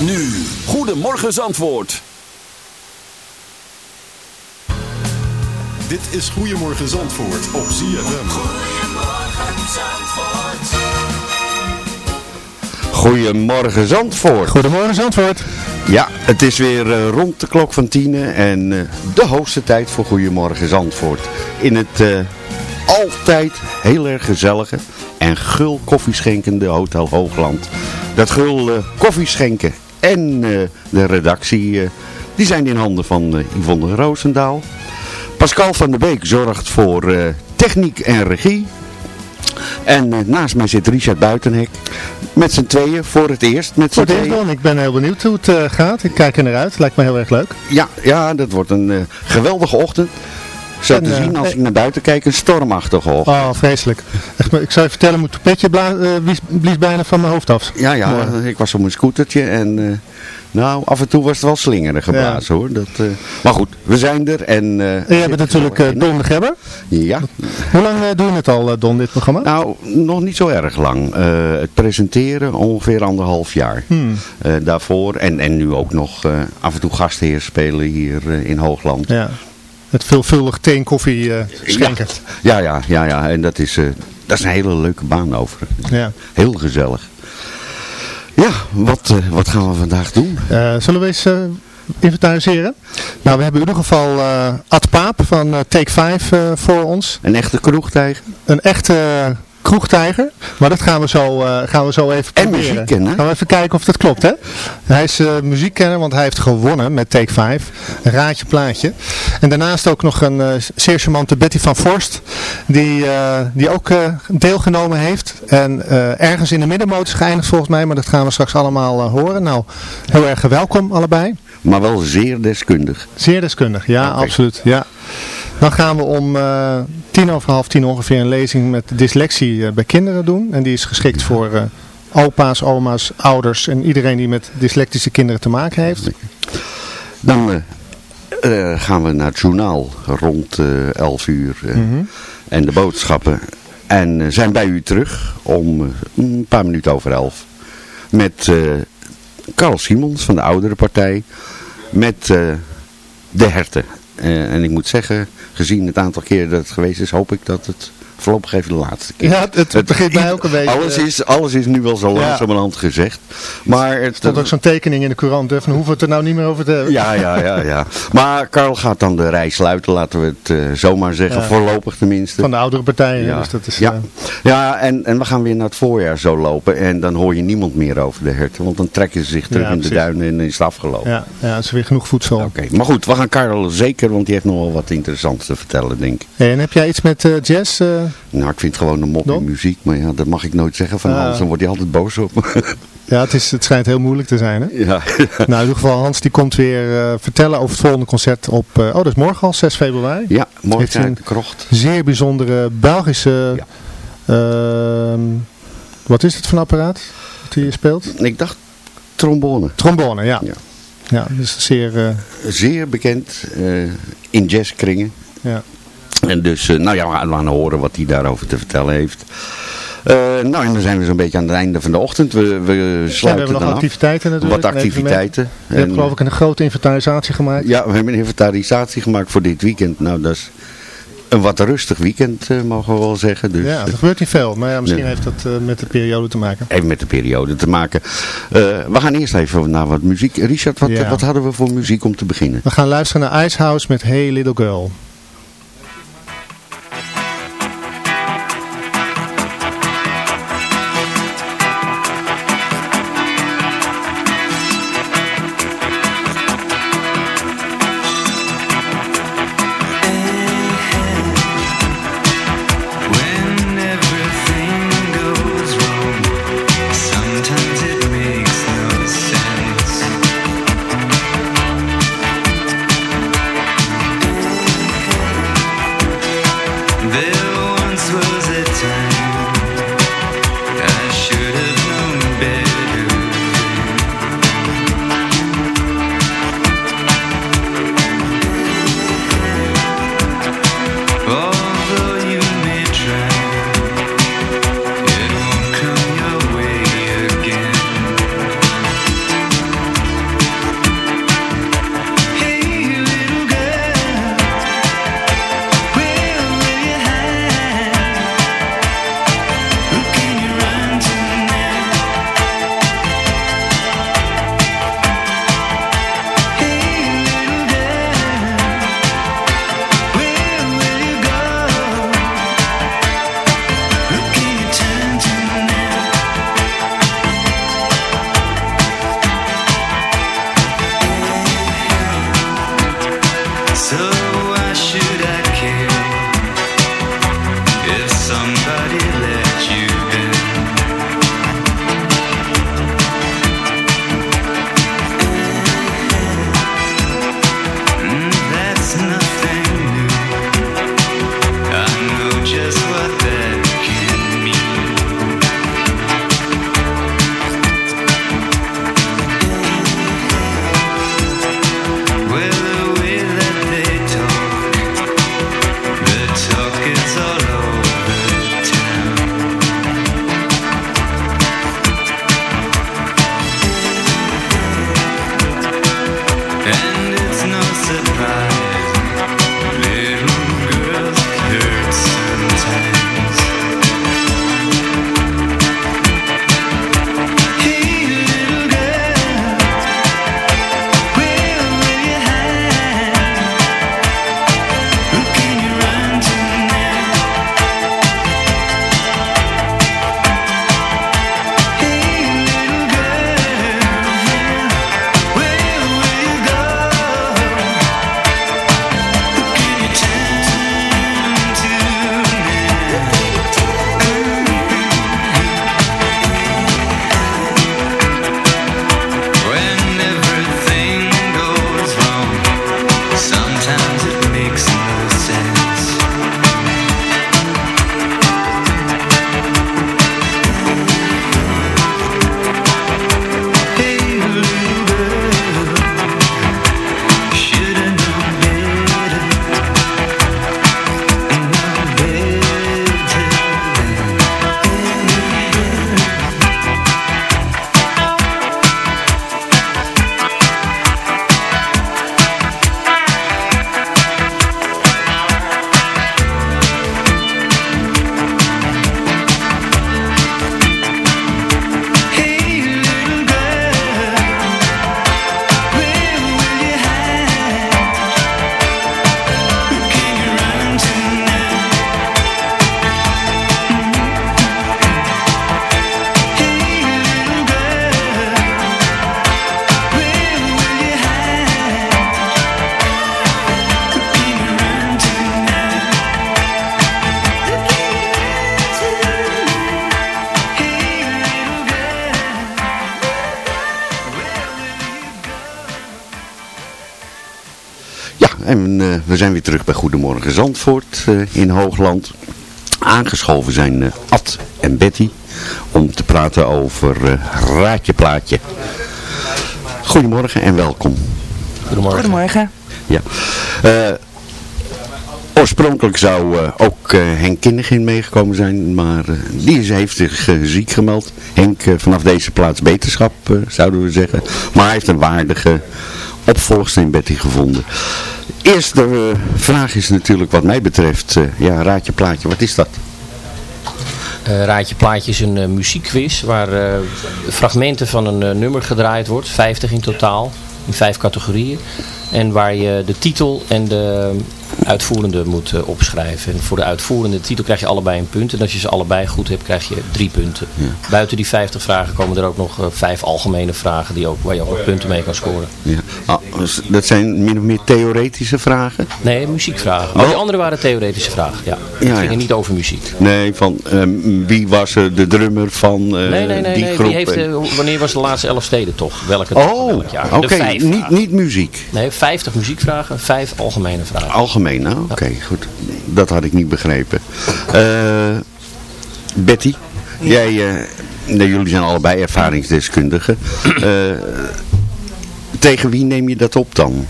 Met nu, Goedemorgen Zandvoort. Dit is Goedemorgen Zandvoort op ZFM. Goedemorgen Zandvoort. Goedemorgen Zandvoort. Goedemorgen Zandvoort. Ja, het is weer eh, rond de klok van tienen en eh, de hoogste tijd voor Goedemorgen Zandvoort. In het eh, altijd heel erg gezellige en gul koffieschenkende Hotel Hoogland. Dat gul koffieschenken en de redactie, die zijn in handen van Yvonne Roosendaal. Pascal van der Beek zorgt voor techniek en regie. En naast mij zit Richard Buitenhek. Met z'n tweeën voor het eerst. Met voor het eerst dan. Ik ben heel benieuwd hoe het uh, gaat. Ik kijk er naar uit. Lijkt me heel erg leuk. Ja, ja dat wordt een uh, geweldige ochtend. Zo en, te zien als ik naar buiten kijk, een stormachtige ochtend. Oh, vreselijk. Echt, ik zou je vertellen, mijn toepetje blies, blies, bijna van mijn hoofd af. Ja, ja. Ik was op mijn scootertje en... Nou, af en toe was het wel slingeren geblazen hoor. Dat, uh, maar goed, we zijn er. En, uh, en je bent natuurlijk uh, Don de Gebber. Ja. Hoe lang doe je het al, Don, dit programma? Nou, nog niet zo erg lang. het presenteren ongeveer anderhalf jaar. Hmm. daarvoor en, en nu ook nog af en toe gastheer spelen hier in Hoogland. Ja. Het veelvuldig thee en koffie schenken. Ja, ja, ja, ja. En dat is, dat is een hele leuke baan over. Ja. Heel gezellig. Ja, wat, uh, wat gaan we vandaag doen? Uh, zullen we eens uh, inventariseren? Nou, we hebben in ieder geval Ad Paap van Take 5 voor ons. Een echte kroegtijger? Een echte kroegtijger. Maar dat gaan we zo, uh, gaan we zo even proberen. En muziekkenner. Gaan we even kijken of dat klopt, hè? Hij is uh, muziekkenner, want hij heeft gewonnen met Take 5. Een raadje plaatje. En daarnaast ook nog een uh, zeer charmante Betty van Forst. Die, die ook deelgenomen heeft. En ergens in de middenmoot is geëindigd volgens mij. Maar dat gaan we straks allemaal horen. Nou, heel erg welkom allebei. Maar wel zeer deskundig. Zeer deskundig, ja, okay. absoluut. Ja. Dan gaan we om uh, tien over half tien ongeveer een lezing met dyslexie uh, bij kinderen doen. En die is geschikt voor uh, opa's, oma's, ouders en iedereen die met dyslectische kinderen te maken heeft. Dan gaan we naar het journaal rond 11 uur mm -hmm. en de boodschappen. En zijn bij u terug om een paar minuten over 11 met Carl Simons van de oudere partij. Met de herten. En ik moet zeggen, gezien het aantal keer dat het geweest is, hoop ik dat het voorlopig even de laatste keer. Ja, het, het begint mij ook een beetje. Alles is, alles is nu wel zo langzamerhand gezegd. Maar er stond ook zo'n tekening in de courant, hè, van hoeven we het er nou niet meer over te hebben. Ja, ja, ja. ja. Maar Karl gaat dan de rij sluiten, laten we het uh, zomaar zeggen, ja. voorlopig tenminste. Van de oudere partijen. Ja, dus dat is, ja. Uh... ja en, en we gaan weer naar het voorjaar zo lopen en dan hoor je niemand meer over de herten, want dan trekken ze zich terug in de duinen en is het afgelopen. Ja, ja is weer genoeg voedsel. Oké, okay. maar goed, we gaan Karel zeker, want die heeft nog wel wat interessants te vertellen, denk ik. En heb jij iets met uh, jazz? Nou, ik vind het gewoon een mop in muziek, maar ja, dat mag ik nooit zeggen van Hans, dan wordt hij altijd boos op me. Ja, het, is, het schijnt heel moeilijk te zijn, hè? Ja. Nou, in ieder geval, Hans die komt weer uh, vertellen over het volgende concert op, uh, oh, dat is morgen al, 6 februari. Ja, morgen in de krocht. zeer bijzondere Belgische, ja. uh, wat is het voor apparaat dat hij speelt? Ik dacht trombone. Trombone, ja. Ja, ja dus zeer... Zeer bekend in jazzkringen. Ja. En dus, uh, nou ja, we gaan horen wat hij daarover te vertellen heeft. Uh, nou, en dan zijn we zo'n beetje aan het einde van de ochtend. We, we sluiten ja, we hebben nog activiteiten natuurlijk. Wat activiteiten. We hebben geloof ik een grote inventarisatie gemaakt. Ja, we hebben een inventarisatie gemaakt voor dit weekend. Nou, dat is een wat rustig weekend, uh, mogen we wel zeggen. Dus, ja, er gebeurt niet veel. Maar ja, misschien ja. heeft dat uh, met de periode te maken. Even met de periode te maken. We gaan eerst even naar wat muziek. Richard, wat, ja. wat hadden we voor muziek om te beginnen? We gaan luisteren naar Icehouse met Hey Little Girl. some we zijn weer terug bij Goedemorgen Zandvoort eh, in Hoogland. Aangeschoven zijn eh, Ad en Betty om te praten over eh, Raadje Plaatje. Goedemorgen en welkom. Goedemorgen. Goedemorgen. Ja. Eh, oorspronkelijk zou eh, ook eh, Henk Kinnegin meegekomen zijn, maar die is, heeft zich ziek gemeld. Henk vanaf deze plaats beterschap, eh, zouden we zeggen. Maar hij heeft een waardige opvolgster in Betty gevonden. Eerste eh, vraag is natuurlijk wat mij betreft, eh, ja, raad je plaatje, wat is dat? Eh, Raadje Plaatje is een eh, muziekquiz waar fragmenten van een nummer gedraaid wordt. 50 in totaal, in vijf categorieën. En waar je de titel en de uitvoerende moet eh, opschrijven. En voor de uitvoerende titel krijg je allebei een punt. En als je ze allebei goed hebt, krijg je drie punten. Buiten die 50 vragen komen er ook nog eh, vijf algemene vragen die ook, waar je ook punten mee kan scoren. Ja. Ah, dus dat zijn min of meer theoretische vragen? Nee, muziekvragen. Maar die andere waren theoretische vragen. Ja. Het Ja, ja. niet over muziek. Nee, van ehm, wie was de drummer van eh, Nee, nee, nee. die nee. groep? Heeft, wanneer was de laatste elf steden toch? Welke Oh, welk jaar? oké, niet, niet muziek. Nee, 50 muziekvragen, vijf algemene vragen. Algemeen, nou, oké, goed. Dat had ik niet begrepen. Eh, Betty, jij, eh, nee, jullie zijn allebei ervaringsdeskundigen. Eh, tegen wie neem je dat op dan?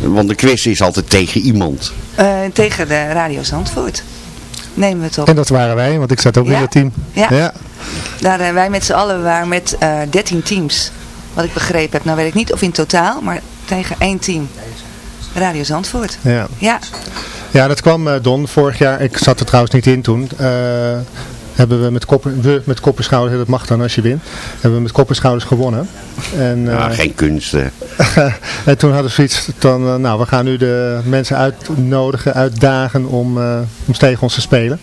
Want de quiz is altijd tegen iemand. Eh, tegen de Radio Zandvoort. Nemen we het op. En dat waren wij, want ik zat ook Ja. in dat team. Ja. Daar, eh, wij met z'n allen waren met eh 13 teams. Wat ik begrepen heb. Nou weet ik niet of in totaal, maar tegen één team. Radio Zandvoort. ja. Ja, Ja, dat kwam eh, Don vorig jaar. Ik zat er trouwens niet in toen. eh, hebben we met koppen, we met kopperschouders, dat mag dan als je wint, hebben we met kopperschouders gewonnen. En, Ja, eh, geen kunst. eh. en toen hadden we zoiets van, nou we gaan nu de mensen uitnodigen, uitdagen om, eh, om tegen ons te spelen.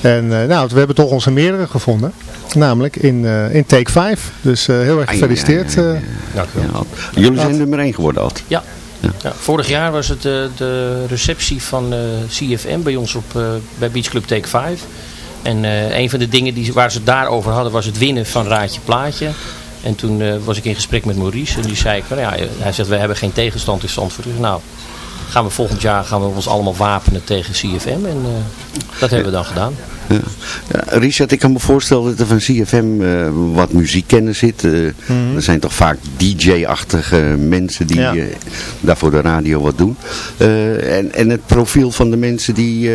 En eh, nou, we hebben toch onze meerdere gevonden. Namelijk in, eh, in Take 5. Dus eh, heel erg gefeliciteerd. ja, ja, ja. eh. Dank u wel. Jullie zijn nummer 1 geworden, Ad. Ja. Ja, vorig jaar was het eh, de receptie van eh, CFM bij ons op, eh, bij Beach Club Take 5. En een van de dingen die, waar ze het daarover hadden was het winnen van Raadje Plaatje. En toen was ik in gesprek met Maurice en die zei, ik, van, ja, hij zegt we hebben geen tegenstand in Zandvoort. Zeg, nou, gaan we volgend jaar gaan we ons allemaal wapenen tegen CFM en dat hebben we dan gedaan. Ja. Richard, ik kan me voorstellen dat er van CFM eh, wat muziekkennis zit. Eh, Er zijn toch vaak DJ-achtige mensen die Ja. eh, daar voor de radio wat doen. En, en het profiel van de mensen die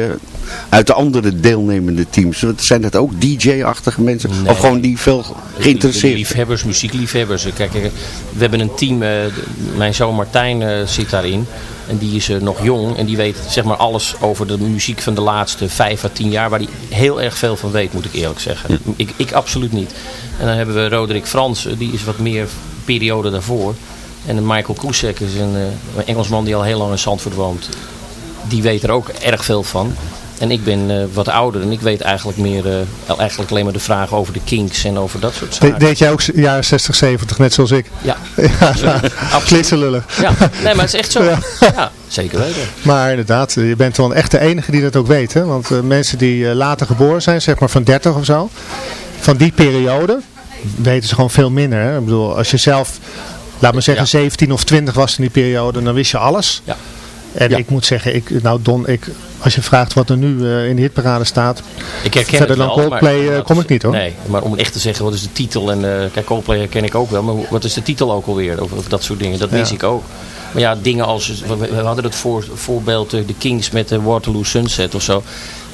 uit de andere deelnemende teams. Zijn dat ook DJ-achtige mensen? Nee. Of gewoon die veel geïnteresseerd liefhebbers, muziekliefhebbers. Kijk, we hebben een team, mijn zoon Martijn zit daarin. En die is eh, nog jong en die weet zeg maar alles over de muziek van de laatste vijf à tien jaar. Waar hij heel erg veel van weet, moet ik eerlijk zeggen. Ik, ik absoluut niet. En dan hebben we Roderick Frans, eh, die is wat meer periode daarvoor. En Michael Koesek is een, eh, een Engelsman die al heel lang in Zandvoort woont. Die weet er ook erg veel van. En ik ben eh, wat ouder en ik weet eigenlijk meer, eh, eigenlijk alleen maar de vragen over de kinks en over dat soort De- zaken. deed jij ook jaren 60, 70, net zoals ik? Ja, Ja, klitselullig. ja. Nee, maar het is echt zo. Ja. Ja, zeker weten. Maar inderdaad, je bent wel echt de enige die dat ook weet. Hè? Want eh, mensen die eh, later geboren zijn, zeg maar van 30 of zo, van die periode, weten ze gewoon veel minder. Hè? Ik bedoel, als je zelf, laat maar zeggen, Ja. 17 of 20 was in die periode, dan wist je alles. Ja. En Ja. ik moet zeggen, ik, nou Don, ik, als je vraagt wat er nu eh, in de hitparade staat, Ik herken Verder dan wel, Coldplay, maar- eh, kom ik niet, hoor. Nee, maar om echt te zeggen wat is de titel en eh, kijk Coldplay herken ik ook wel, maar wat is de titel ook alweer of, of dat soort dingen, dat mis Ja. ik ook. Maar ja, dingen als, we, we hadden het voor, voorbeeld de Kings met de Waterloo Sunset of zo.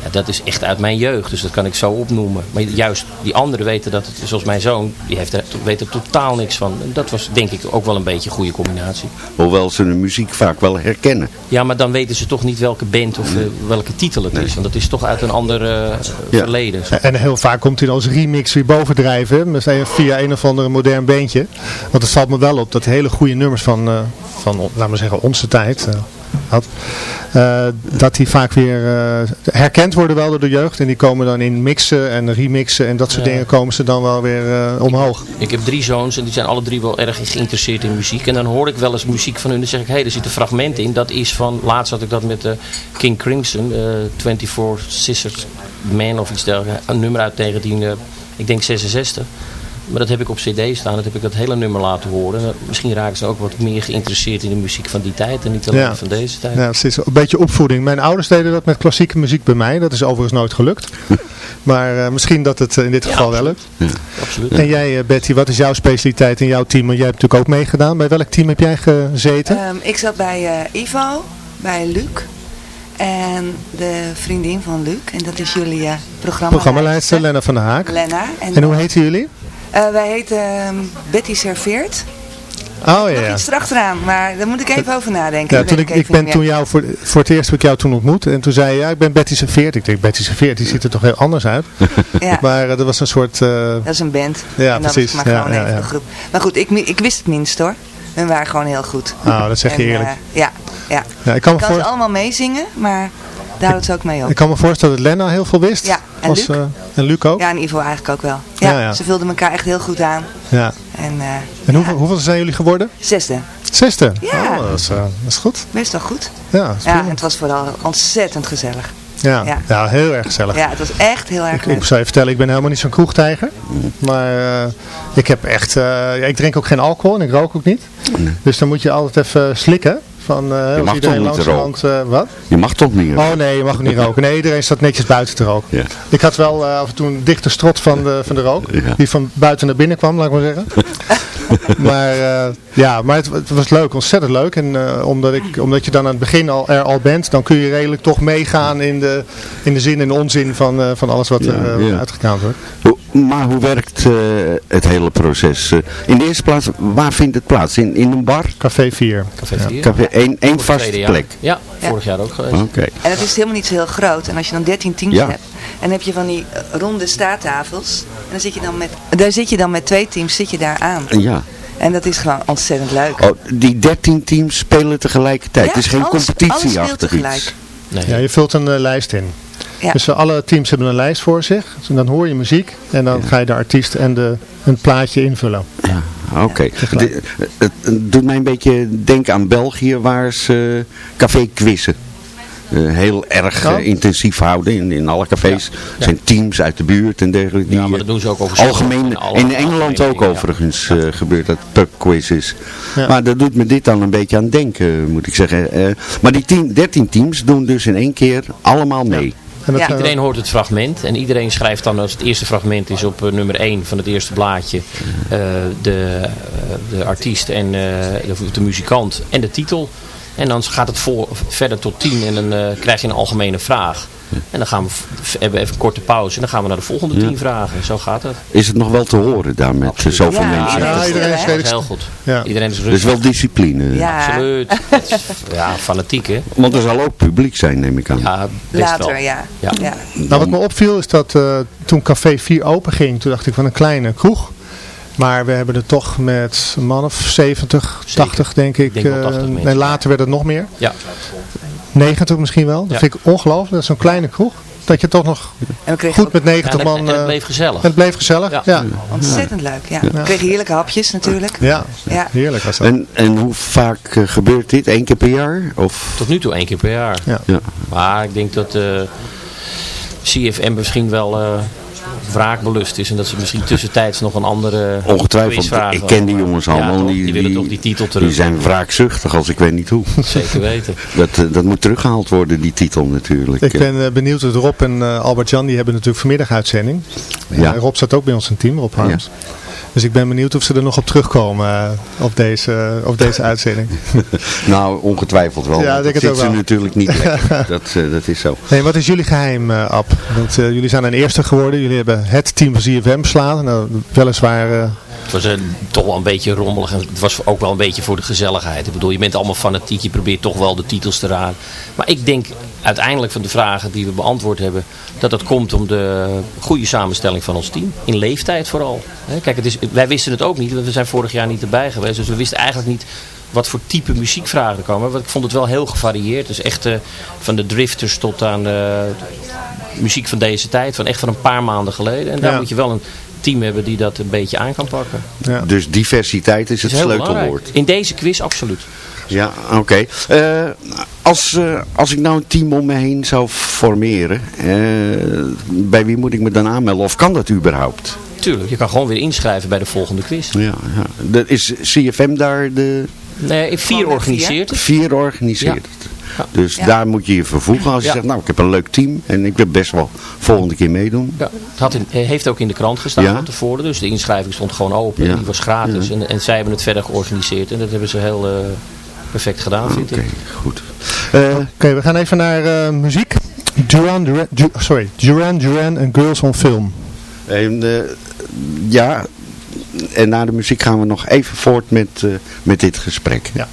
Ja, dat is echt uit mijn jeugd, dus dat kan ik zo opnoemen. Maar juist die anderen weten dat, het, zoals mijn zoon, die heeft er, weet er totaal niks van. En dat was denk ik ook wel een beetje een goede combinatie. Hoewel ze de muziek vaak wel herkennen. Ja, maar dan weten ze toch niet welke band of eh, welke titel het is. Want dat is toch uit een ander eh, verleden. En heel vaak komt hij als remix weer bovendrijven. Via een of ander modern beentje. Want het valt me wel op dat hele goede nummers van, eh, van laten we zeggen, onze tijd. Had, eh, dat die vaak weer eh, herkend worden wel door de jeugd. En die komen dan in mixen en remixen en dat soort Ja. dingen komen ze dan wel weer eh, omhoog. Ik heb drie zoons en die zijn alle drie wel erg geïnteresseerd in muziek. En dan hoor ik wel eens muziek van hun. Dan zeg ik, hé, hey, er zit een fragment in. Dat is van, laatst had ik dat met King Crimson, eh 24 Sisters Man of iets dergelijks. Een nummer uit 19, eh, ik denk 66. Maar dat heb ik op cd staan. Dat heb ik dat hele nummer laten horen. En misschien raken ze ook wat meer geïnteresseerd in de muziek van die tijd. En niet alleen Ja. van deze tijd. Ja, het is een beetje opvoeding. Mijn ouders deden dat met klassieke muziek bij mij. Dat is overigens nooit gelukt. maar eh, misschien dat het eh, in dit Ja, geval wel lukt. Absoluut. En jij eh, Betty, wat is jouw specialiteit in jouw team? Want jij hebt natuurlijk ook meegedaan. Bij welk team heb jij gezeten? Ehm, ik zat bij eh, Ivo, bij Luc. En de vriendin van Luc. En dat is jullie uh, programma. Programmaleidster Lena van der Haak. Lena. En hoe heten jullie? Eh, wij heten ehm, Betty Serveert. Oh ja, Nog iets erachteraan, maar daar moet ik even over nadenken. Ja, toen ik, ben toen jou voor, voor het eerst heb ik jou toen ontmoet en toen zei je, ja ik ben Betty Serveert. Ik denk Betty Serveert, die ziet er toch heel anders uit. Ja, Maar eh, dat was een soort, eh, dat is een band. Ja, en precies. maar Ja, gewoon ja, ja. groep. Maar goed, ik, ik wist het minst hoor. Hun waren gewoon heel goed. nou dat zeg je En, eerlijk. eh, ja, ja. Ja, ik, kan me Ik kan ze allemaal meezingen, maar daar houdt ze ook mee op. ik kan me voorstellen dat Lena heel veel wist. Ja, en Luc. eh, en Luc ook. Ja, en Ivo eigenlijk ook wel. Ja, Ja, ja. ze vulden elkaar echt heel goed aan. Ja. En, eh, En hoeveel, ja, hoeveel zijn jullie geworden? Zesde. Zesde. Ja. Oh, dat, is, eh, dat is goed. Best wel goed. Ja, Ja, en het was vooral ontzettend gezellig. ja. ja. ja, heel erg gezellig. Ja, het was echt heel erg Ik, leuk. ik zou je vertellen, ik ben helemaal niet zo'n kroegtijger. Maar eh, ik heb echt, eh, ik drink ook geen alcohol en ik rook ook niet. Dus dan moet je altijd even slikken. Van, eh als mag toch niet roken? eh, wat? Je mag toch niet. Oh nee, je mag niet roken. Nee, iedereen staat netjes buiten te roken. Ja. Ik had wel eh, af en toe een dichte strot van de, van de rook. Ja. Die van buiten naar binnen kwam, laat ik maar zeggen. maar eh, ja, maar het, het was leuk, ontzettend leuk. En eh, omdat, ik, omdat je dan aan het begin al, er al bent, dan kun je redelijk toch meegaan in de, in de zin en onzin van, eh, van alles wat Ja, er ja. wordt. Maar hoe werkt eh, het hele proces? In de eerste plaats, waar vindt het plaats? In, in een bar? Café 4. Café Ja. 4. Café, één, één vaste plek? Ja, vorig jaar ook geweest. Oké. En het is helemaal niet zo heel groot. En als je dan 13 teams Ja. hebt, en dan heb je van die eh, ronde staattafels. En dan zit je dan met, daar zit je dan met twee teams zit je daar aan. Ja. En dat is gewoon ontzettend leuk. Oh, die 13 teams spelen tegelijkertijd. Ja, het is geen alles- alles competitieachtig speelt tegelijk. iets. Nee. Ja, je vult een eh, lijst in. Ja. Dus eh, alle teams hebben een lijst voor zich. Dus dan hoor je muziek en dan ga je de artiest en de, een plaatje invullen. Ja, oké. het doet mij een beetje denken aan België, waar ze café quizzen. Eh, heel erg Ja. eh, intensief houden in, in alle cafés. Er zijn teams uit de buurt en dergelijke. Ja, die, maar dat doen ze ook over Algemeen, en alle in Engeland ook ja. overigens eh, gebeurt dat pubquizzes. Ja. Maar dat doet me dit dan een beetje aan denken, moet ik zeggen. Eh, maar die 10, 13 teams doen dus in één keer allemaal mee. En dat, Ja. eh, Iedereen hoort het fragment en iedereen schrijft dan als het eerste fragment is op eh, nummer 1 van het eerste blaadje eh, de, eh, de artiest en eh, de, de muzikant en de titel. En dan gaat het voor, verder tot 10 en dan eh, krijg je een algemene vraag. En dan gaan we, hebben we even een korte pauze en dan gaan we naar de volgende 10 vragen. Zo gaat het. Is het nog wel te horen daar met eh, zoveel Ja, mensen? iedereen Ja, is iedereen is redelijk Heel goed. Ja. Iedereen is Dus rustig. wel discipline. Ja, Absoluut. Het is, ja, fanatiek hè. Want er zal ook publiek zijn, neem ik aan. Ja, best later, wel. ja. Ja. ja. Nou, wat me opviel is dat eh, toen Café 4 open ging, toen dacht ik van een kleine kroeg. Maar we hebben er toch met een man of 70, Zeker. 80 denk ik. Ik denk eh, 80 mensen, en later werd het nog meer. Ja. 90 misschien wel. Dat Ja. vind ik ongelooflijk. Dat is zo'n kleine kroeg. Dat je toch nog En we kregen goed ook met Ja, 90 en, man... het, en het eh, bleef gezellig. en het bleef gezellig. Ja. Ontzettend leuk. Ja. We kregen heerlijke hapjes natuurlijk. Ja. Ja. heerlijk was dat. En, en hoe vaak eh, gebeurt dit? Eén keer per jaar? Of? Tot nu toe één keer per jaar. Ja. Ja. Maar ik denk dat eh, CFM misschien wel eh wraakbelust is. En dat ze misschien tussentijds nog een andere Ongetwijfeld. Ik ken die jongens Ja, allemaal. toch? die, die willen toch die titel terug. Die zijn wraakzuchtig als ik weet niet hoe. Zeker weten. Dat, eh, dat moet teruggehaald worden, die titel natuurlijk. Ik ben eh, benieuwd, dat Rob en eh, Albert-Jan die hebben natuurlijk vanmiddag uitzending. Ja. Eh, Rob staat ook bij ons in het team, Rob Harms. Dus ik ben benieuwd of ze er nog op terugkomen eh, op, deze, op deze uitzending. Nou, ongetwijfeld wel. Ja, denk dat het zit ook ze wel. natuurlijk niet lekker. dat, eh, dat is zo. Nee, wat is jullie geheim, eh Ab? Want jullie zijn een eerste geworden. Jullie hebben het team van ZFM beslaan. Nou, weliswaar... eh, Het was toch wel een beetje rommelig. En het was ook wel een beetje voor de gezelligheid. Ik bedoel, je bent allemaal fanatiek. Je probeert toch wel de titels te raden. Maar ik denk uiteindelijk van de vragen die we beantwoord hebben. Dat dat komt om de goede samenstelling van ons team. In leeftijd vooral. Hè, Kijk, het is, wij wisten het ook niet. Want we zijn vorig jaar niet erbij geweest. Dus we wisten eigenlijk niet wat voor type muziekvragen er komen. Want ik vond het wel heel gevarieerd. Dus echt eh, van de drifters tot aan de muziek van deze tijd. Van echt van een paar maanden geleden. En daar Ja. moet je wel een team hebben die dat een beetje aan kan pakken. ja. Dus diversiteit is het is sleutelwoord. belangrijk. In deze quiz absoluut. Ja, oké. Eh, als, eh, als ik nou een team om me heen zou formeren, eh, bij wie moet ik me dan aanmelden? Of kan dat überhaupt? Tuurlijk, je kan gewoon weer inschrijven bij de volgende quiz. Ja, ja. Dat is CFM daar de Nee, vier organiseert het. vier organiseert. het. Ja. Dus Ja. daar moet je je vervoegen. Als je Ja. zegt, nou ik heb een leuk team en ik wil best wel volgende keer meedoen. Ja, het had in, heeft ook in de krant gestaan Ja. van tevoren. Dus de inschrijving stond gewoon open. Ja. Die was gratis. En, en zij hebben het verder georganiseerd. En dat hebben ze heel eh, perfect gedaan, vind Oké, ik. goed. Eh, Oké, we gaan even naar eh, muziek. Duran Duran, Du- sorry, Duran Duran en Girls on Film. en, eh, ja, en na de muziek gaan we nog even voort met, eh, met dit gesprek. Ja.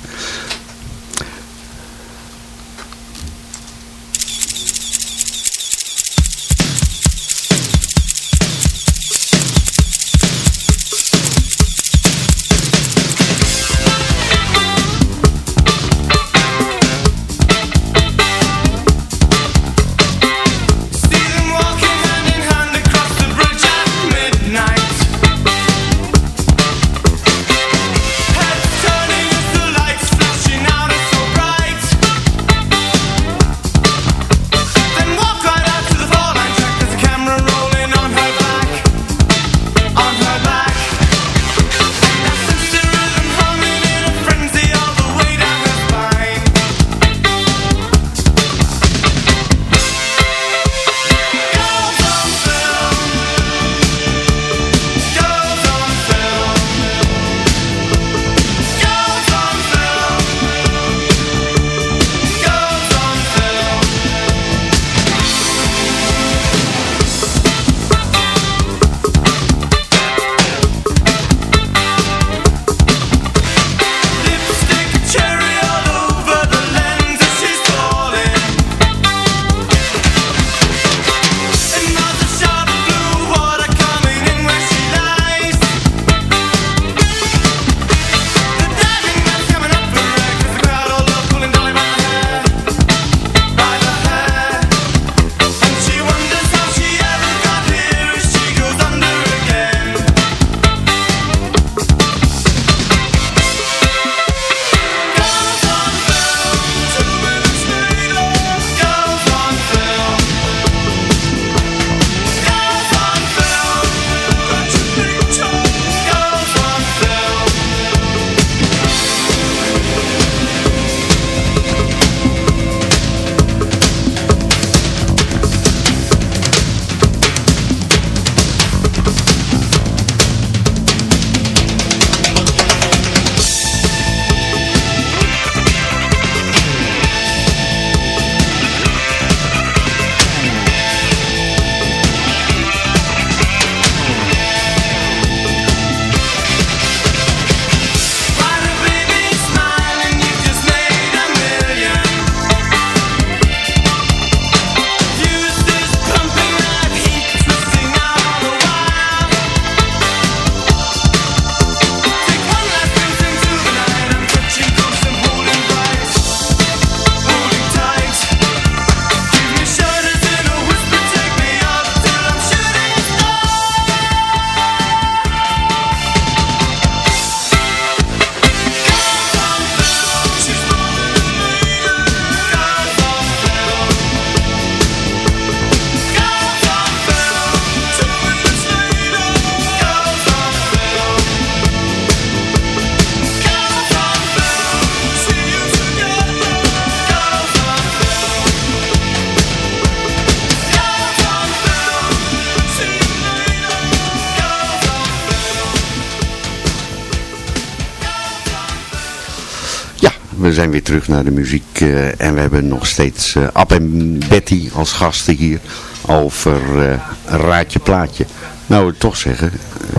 Naar de muziek eh, en we hebben nog steeds eh Ab en Betty als gasten hier over eh, raadje plaatje. Nou, toch zeggen,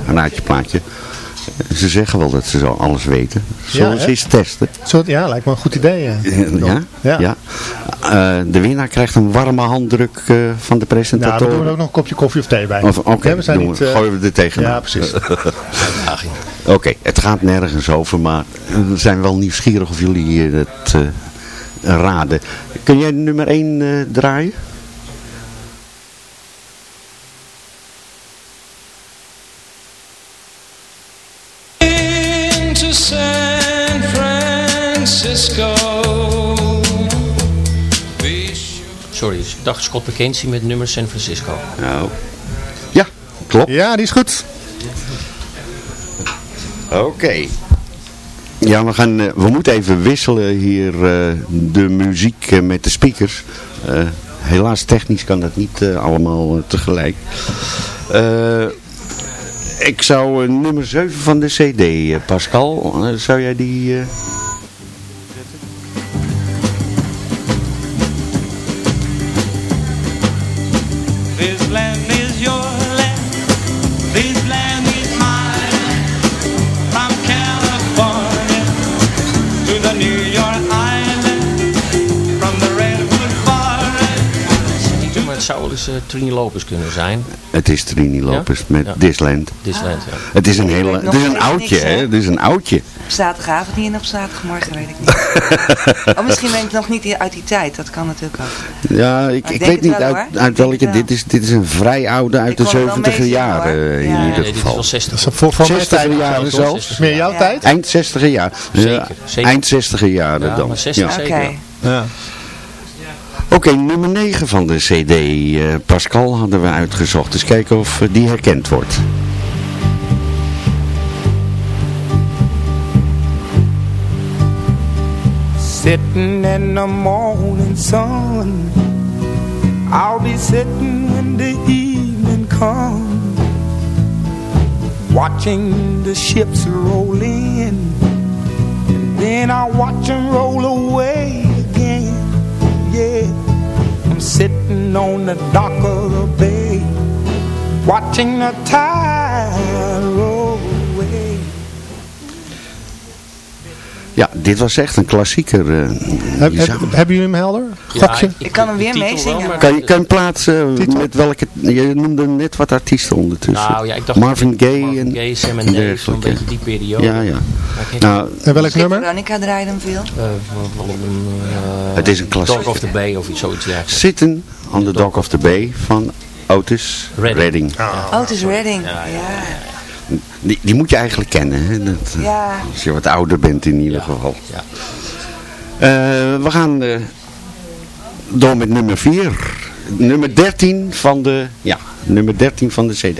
raadje plaatje. Ze zeggen wel dat ze zo alles weten. Zullen Ja, hè? eens testen? Zo, ja, lijkt me een goed idee. eh. Ja? Ja. ja. Eh, de winnaar krijgt een warme handdruk eh, van de Nou, we presentator. doen er ook nog een kopje koffie of thee bij. Of- Oké, Hè, we zijn doen niet, we. gooien we er tegenaan. Ja, precies. Oké, het gaat nergens over, maar we zijn wel nieuwsgierig of jullie het raden. Kun jij nummer 1 draaien? Dacht Scott McKenzie met nummer San Francisco. Nou, ja, klopt. Ja, die is goed. Oké. Ja, we, gaan, eh, we moeten even wisselen hier eh, de muziek eh, met de speakers. Eh, helaas technisch kan dat niet allemaal tegelijk. Eh, ik zou nummer 7 van de cd, eh, Pascal, zou jij die... eens eh, Trini Lopez kunnen zijn. Het is Trini Lopez met Ja. This Land. Disneyland, ja. Het is een, hele, het is een oudje, hè? Het is een oudje. Op zaterdagavond niet en op zaterdagmorgen weet ik niet. of misschien ben ik nog niet uit die tijd. Dat kan natuurlijk ook. Ja, ik, ik weet niet wel, uit, uit welke. wel. Dit is, dit is een vrij oude uit Ik de kon het wel 70 meezingen, jaren eh, in Ja. Ieder nee, dit is geval. wel 60. Dat is voor, voor mijn 60 tijd. jaren Ja, zelfs. Meer jouw Ja. tijd? Eind 60 jaar. Zeker, Ja, zeker. Eind 60 jaren Ja, dan. maar 60 Ja. zeker. Oké. Ja. Oké, nummer 9 van de CD. eh, Pascal hadden we uitgezocht. Dus kijken of eh, die herkend wordt. Sitting in the morning sun. I'll be sitting when the evening comes. Watching the ships roll in. And then I watch them roll away. I'm sitting on the dock of the bay. Watching the tide Ja, dit was echt een klassieker. eh, Heb, je heb- zou- hebben jullie hem helder? Ja, Gokje? Ik kan hem weer meezingen. kan, je, kan je plaatsen Titel? met welke... Je noemde net wat artiesten ondertussen. Nou ja, ik dacht... Marvin Gaye Marvin en... Gaye, Sam en Dave, zo'n dergelijke. beetje die periode. Ja, ja. Nou, En welk nummer? Veronica draaide hem veel. eh, eh, Het is een klassieker. Dog of the Bay of iets zoiets dergelijks. Zitten on the Dock of the Bay van Otis Redding. Redding. Oh, het is Redding. Ja, Ja, ja, Die, die moet je eigenlijk kennen. Hè? Dat, eh, Ja. Als je wat ouder bent in ieder Ja, geval. ja. Eh, we gaan eh, door met nummer 4. Nummer 13 van de, ja, nummer 13 van de cd.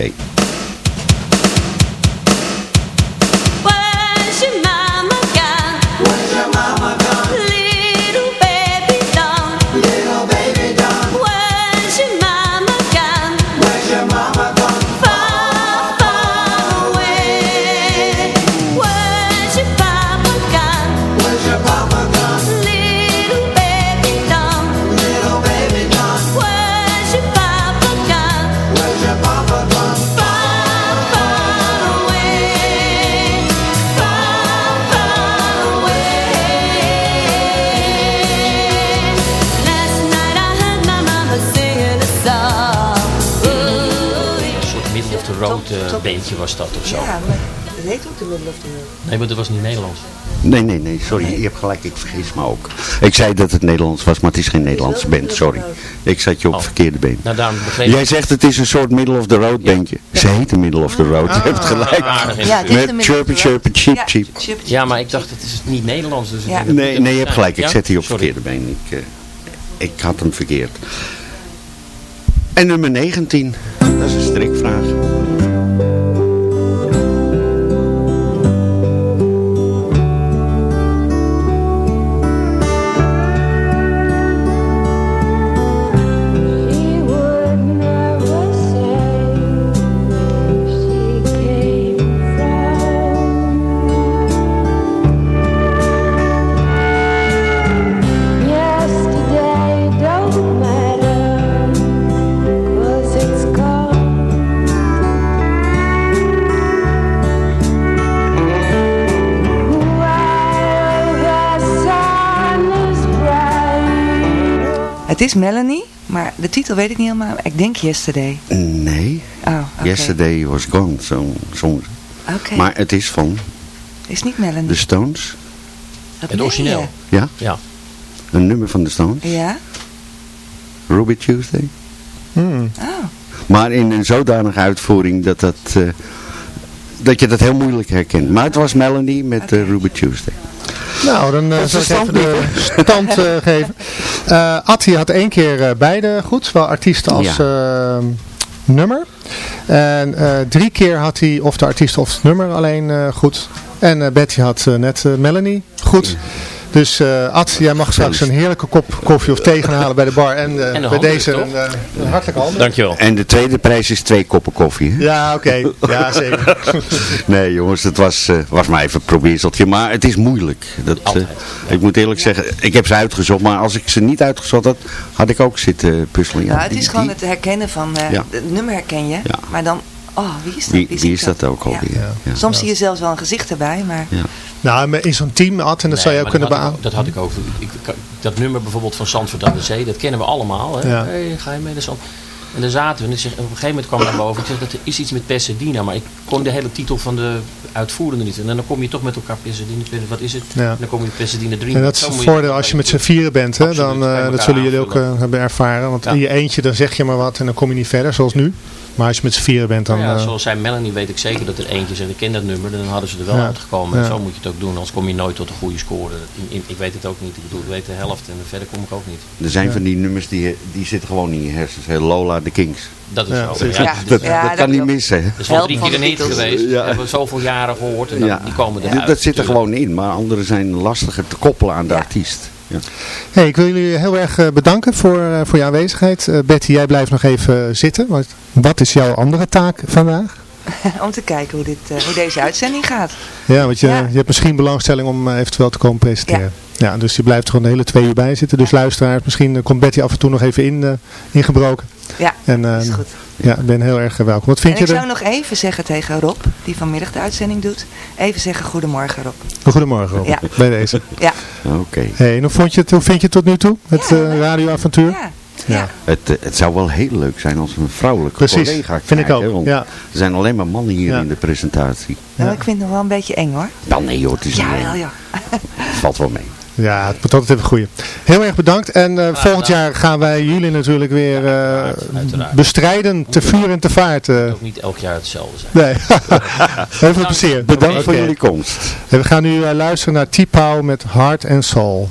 Eh, Top, top. bandje was dat of zo. Ja, maar het heet ook de Middle of the Road. Nee, maar dat was niet Nederlands. Nee, nee, nee, sorry. Je hebt gelijk, ik vergis me ook. Ik zei dat het Nederlands was, maar het is geen Nederlandse band, sorry. Ik zat je op Oh. het verkeerde been. Nou, daarom begreep Jij zegt het is een soort middle of the road bandje. Ze heet de middle of the road, je hebt gelijk. aardig in. Ja, dit is de Met Middle of the chirpy, Road. chirpy, chirpy, cheep. Ja, maar ik dacht, het is niet Nederlands. Dus Ja. Nee, nee, je het hebt gelijk. Ik Ja? zet die op het Sorry. verkeerde been. Ik, eh, ik had hem verkeerd. En nummer 19. Dat is een strikvraag. Het is Melanie, maar de titel weet ik niet helemaal. Ik denk Yesterday. Nee, Oh. Yesterday Was Gone, zo zongen ze. Oké, Maar het is van is niet Melanie. de Stones. Dat Het origineel. je. Ja, Ja. een nummer van de Stones. Ja? Ruby Tuesday. Hmm. Oh, Maar in een zodanige uitvoering dat, dat, eh, dat je dat heel moeilijk herkent. Maar het was Melanie met eh, Ruby Tuesday. Nou, dan eh, zal ik even stand de stand eh, geven. Eh Attie had één keer eh, beide goed, zowel artiest als eh, nummer. En eh, drie keer had hij of de artiest of het nummer alleen goed. En Betty had net Melanie goed. Dus eh, Ad, jij mag straks een heerlijke kop koffie of thee gaan halen bij de bar. En, eh, En bij deze een, eh, een hartelijke hand. Dankjewel. En de tweede prijs is twee koppen koffie. Hè? Ja, oké. Ja, zeker. Nee jongens, het was, eh, was maar even een probeerseltje. Maar het is moeilijk. Dat, eh, Altijd, Ik moet eerlijk zeggen, ik heb ze uitgezocht. Maar als ik ze niet uitgezocht had, had ik ook zitten puzzelen. Ja, Nou, het die- is gewoon die- het herkennen van, eh, Ja. het nummer herken je, Ja. maar dan, oh, wie is dat? Wie, is dat ook alweer? Ja. Ja. Soms zie je zelfs wel een gezicht erbij, maar nou, maar in zo'n team, Ad, en dat zou je ook kunnen beamen. dat had, ik, had ik dat nummer bijvoorbeeld van Zandvoort aan de Zee, dat kennen we allemaal. Hè? Ja. Hey, ga je mee naar Zand? En daar zaten we. En op een gegeven moment kwam naar boven. Ik zeg, dat er is iets met Pasadena. Maar ik kon de hele titel van de uitvoerende niet. En dan kom je toch met elkaar Pasadena. Ik weet niet, Wat is het? Ja. En dan kom je Pasadena 3. En dat is het voordeel als je met z'n vieren bent, hè, Absoluut, dan, eh, dat zullen jullie ook eh, hebben ervaren. Want Ja. in je eentje, dan zeg je maar wat en dan kom je niet verder, zoals nu. Maar als je met z'n vieren bent, dan... ja, eh, zoals zei Melanie weet ik zeker dat er eentje zegt, ik ken dat nummer. Dan hadden ze er wel Ja. uitgekomen. Ja. En zo moet je het ook doen. Anders kom je nooit tot een goede score. In- in- ik weet het ook niet. Ik bedoel, ik weet de helft en verder kom ik ook niet. Er zijn van die nummers die, die zitten gewoon in je hersens. Hè, Lola de Kings. Dat is Ja, zo. precies. Ja, Ja. Dat, Ja, dat dat kan niet missen. Is wel drie keer de een hit titels. geweest. Ja. We hebben zoveel jaren gehoord en dan, Ja. die komen Dat- eruit. dat zit er gewoon in, maar anderen zijn lastiger te koppelen aan de Ja. artiest. Ja. Hey, ik wil jullie heel erg eh, bedanken voor, eh, voor je aanwezigheid. Eh, Betty, jij blijft nog even zitten. Wat, wat is jouw andere taak vandaag? om te kijken hoe, dit, eh, hoe deze uitzending gaat. Ja, want je, Ja. je hebt misschien belangstelling om eh, eventueel te komen presenteren. Ja. dus je blijft er gewoon de hele twee uur bij zitten. Dus luisteraars, misschien eh, komt Betty af en toe nog even in, eh, ingebroken. Ja, En eh, is goed. ja, ik ben heel erg welkom. Wat vind En ik je zou er? nog even zeggen tegen Rob, die vanmiddag de uitzending doet. Even zeggen goedemorgen Rob. Goedemorgen Rob, Ja. bij deze. Ja, Oké. Hey, en hoe, vond je het, hoe vind je het tot nu toe, het Ja, radioavontuur? ja, Ja. Het, eh, het zou wel heel leuk zijn als we een vrouwelijke Precies, collega vind ik krijgen, ook, want ja. Er zijn alleen maar mannen hier Ja. in de presentatie. Nou, Ja. ik vind het nog wel een beetje eng hoor. Dan nee hoor, het is Ja, niet wel ja. valt wel mee. Ja, het moet altijd even goeie. Heel erg bedankt. En eh, volgend jaar gaan wij jullie natuurlijk weer eh, uiteraard, uiteraard. bestrijden. Te vuur en te vaart. eh. Ook niet elk jaar hetzelfde zijn. Nee. Heel veel plezier. Bedankt voor jullie komst. En we gaan nu luisteren naar T-Pow met Heart and Soul.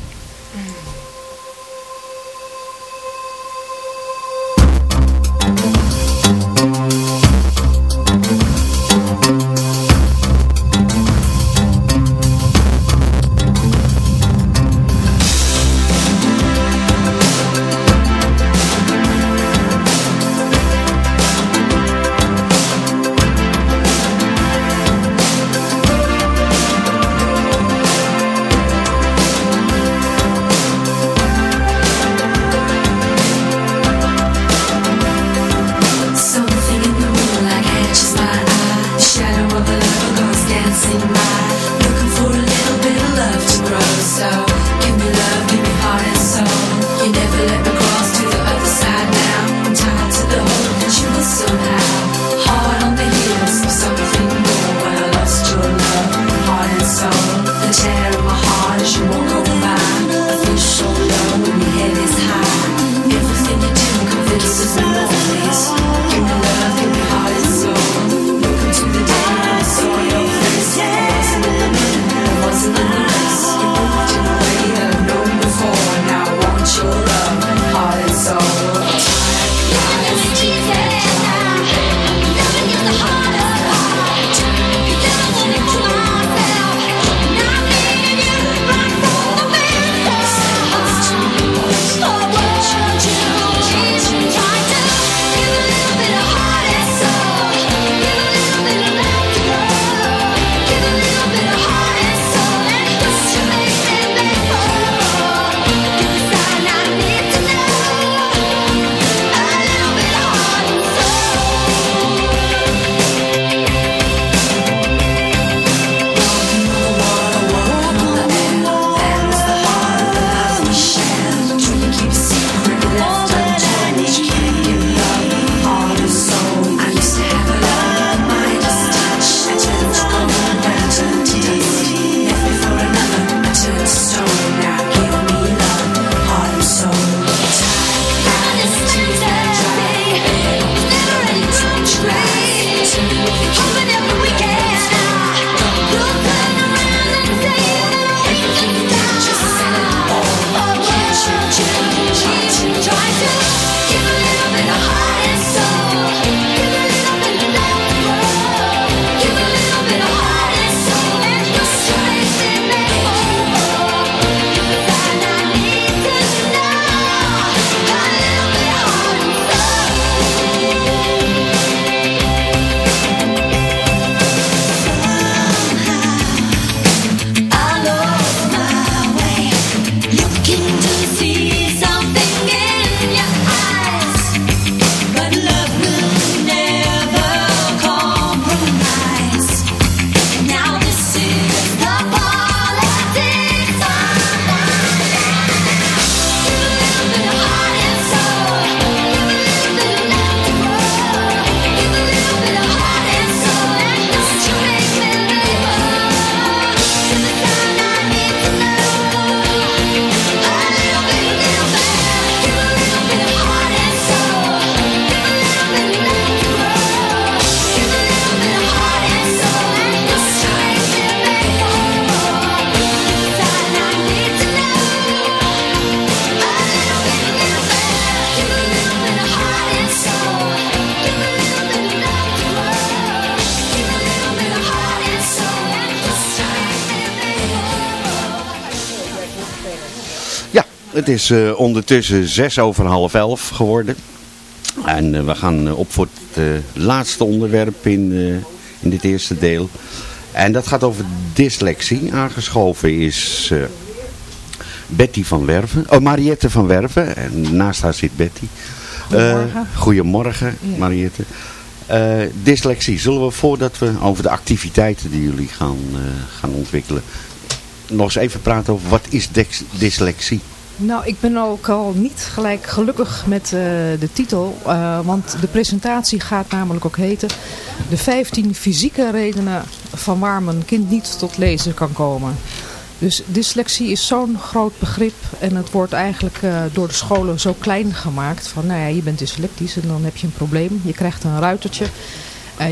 Het is eh, ondertussen zes over half elf geworden. En eh, we gaan eh, op voor het laatste onderwerp in, in dit eerste deel. En dat gaat over dyslexie. Aangeschoven is Betty van Werven. Oh, Mariette van Werven. En naast haar zit Betty. Goedemorgen. Goedemorgen, Ja. Mariette. Dyslexie. Zullen we voordat we over de activiteiten die jullie gaan, gaan ontwikkelen... nog eens even praten over wat is dyslexie? Nou, ik ben ook al niet gelijk gelukkig met eh, de titel. eh, want de presentatie gaat namelijk ook heten... De 15 fysieke redenen van waar mijn kind niet tot lezen kan komen. Dus dyslexie is zo'n groot begrip. En het wordt eigenlijk eh, door de scholen zo klein gemaakt. Van, nou ja, je bent dyslectisch en dan heb je een probleem. Je krijgt een ruitertje.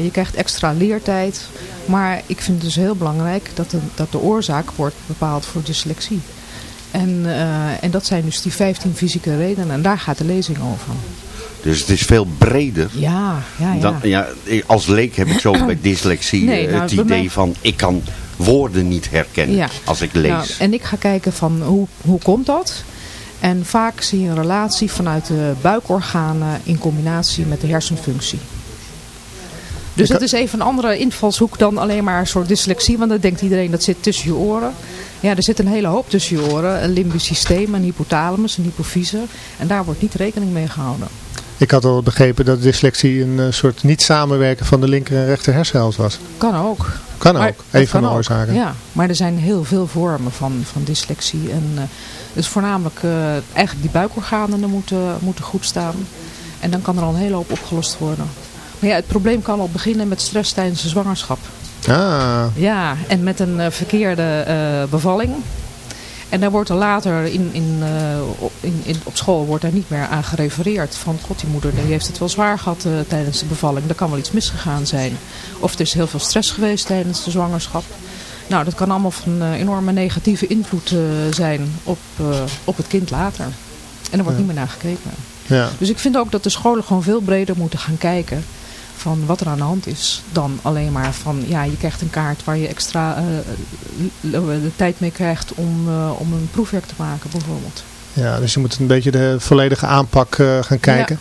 Je krijgt extra leertijd. Maar ik vind het dus heel belangrijk dat dat de oorzaak wordt bepaald voor dyslexie. En, eh, en dat zijn dus die 15 fysieke redenen. En daar gaat de lezing over. Dus het is veel breder. Ja, ja, ja. Dan, ja, als leek heb ik zo bij dyslexie Nee, eh, nou, het idee mij- van ik kan woorden niet herkennen Ja. als ik lees. Nou, en ik ga kijken van hoe, hoe komt dat? En vaak zie je een relatie vanuit de buikorganen in combinatie met de hersenfunctie. Dus dat is even een andere invalshoek dan alleen maar een soort dyslexie. Want dan denkt iedereen dat zit tussen je oren. Ja, er zit een hele hoop tussen je oren. Een limbisch systeem, een hypothalamus, een hypofyse. En daar wordt niet rekening mee gehouden. Ik had al begrepen dat dyslexie een eh, soort niet samenwerken van de linker en rechter hersenhelft was. Kan ook. Kan ook, een van de oorzaken. Ja, maar er zijn heel veel vormen van, van dyslexie. En dus voornamelijk eh, eigenlijk die buikorganen moeten, moeten goed staan. En dan kan er al een hele hoop opgelost worden. Ja, het probleem kan al beginnen met stress tijdens de zwangerschap. Ah, Ja, en met een eh, verkeerde eh, bevalling. En daar wordt er later in, in, eh, op, in, in, op school wordt er niet meer aan gerefereerd. Van, god, die moeder die heeft het wel zwaar gehad eh, tijdens de bevalling. Er kan wel iets misgegaan zijn. Of er is heel veel stress geweest tijdens de zwangerschap. Nou, dat kan allemaal van enorme negatieve invloed zijn op, op het kind later. En er wordt Ja. niet meer naar gekeken. ja. Dus ik vind ook dat de scholen gewoon veel breder moeten gaan kijken van wat er aan de hand is. Dan alleen maar van, ja, je krijgt een kaart waar je extra eh, l- de tijd mee krijgt om, eh, om een proefwerk te maken bijvoorbeeld. ja, dus je moet een beetje de volledige aanpak eh, gaan kijken.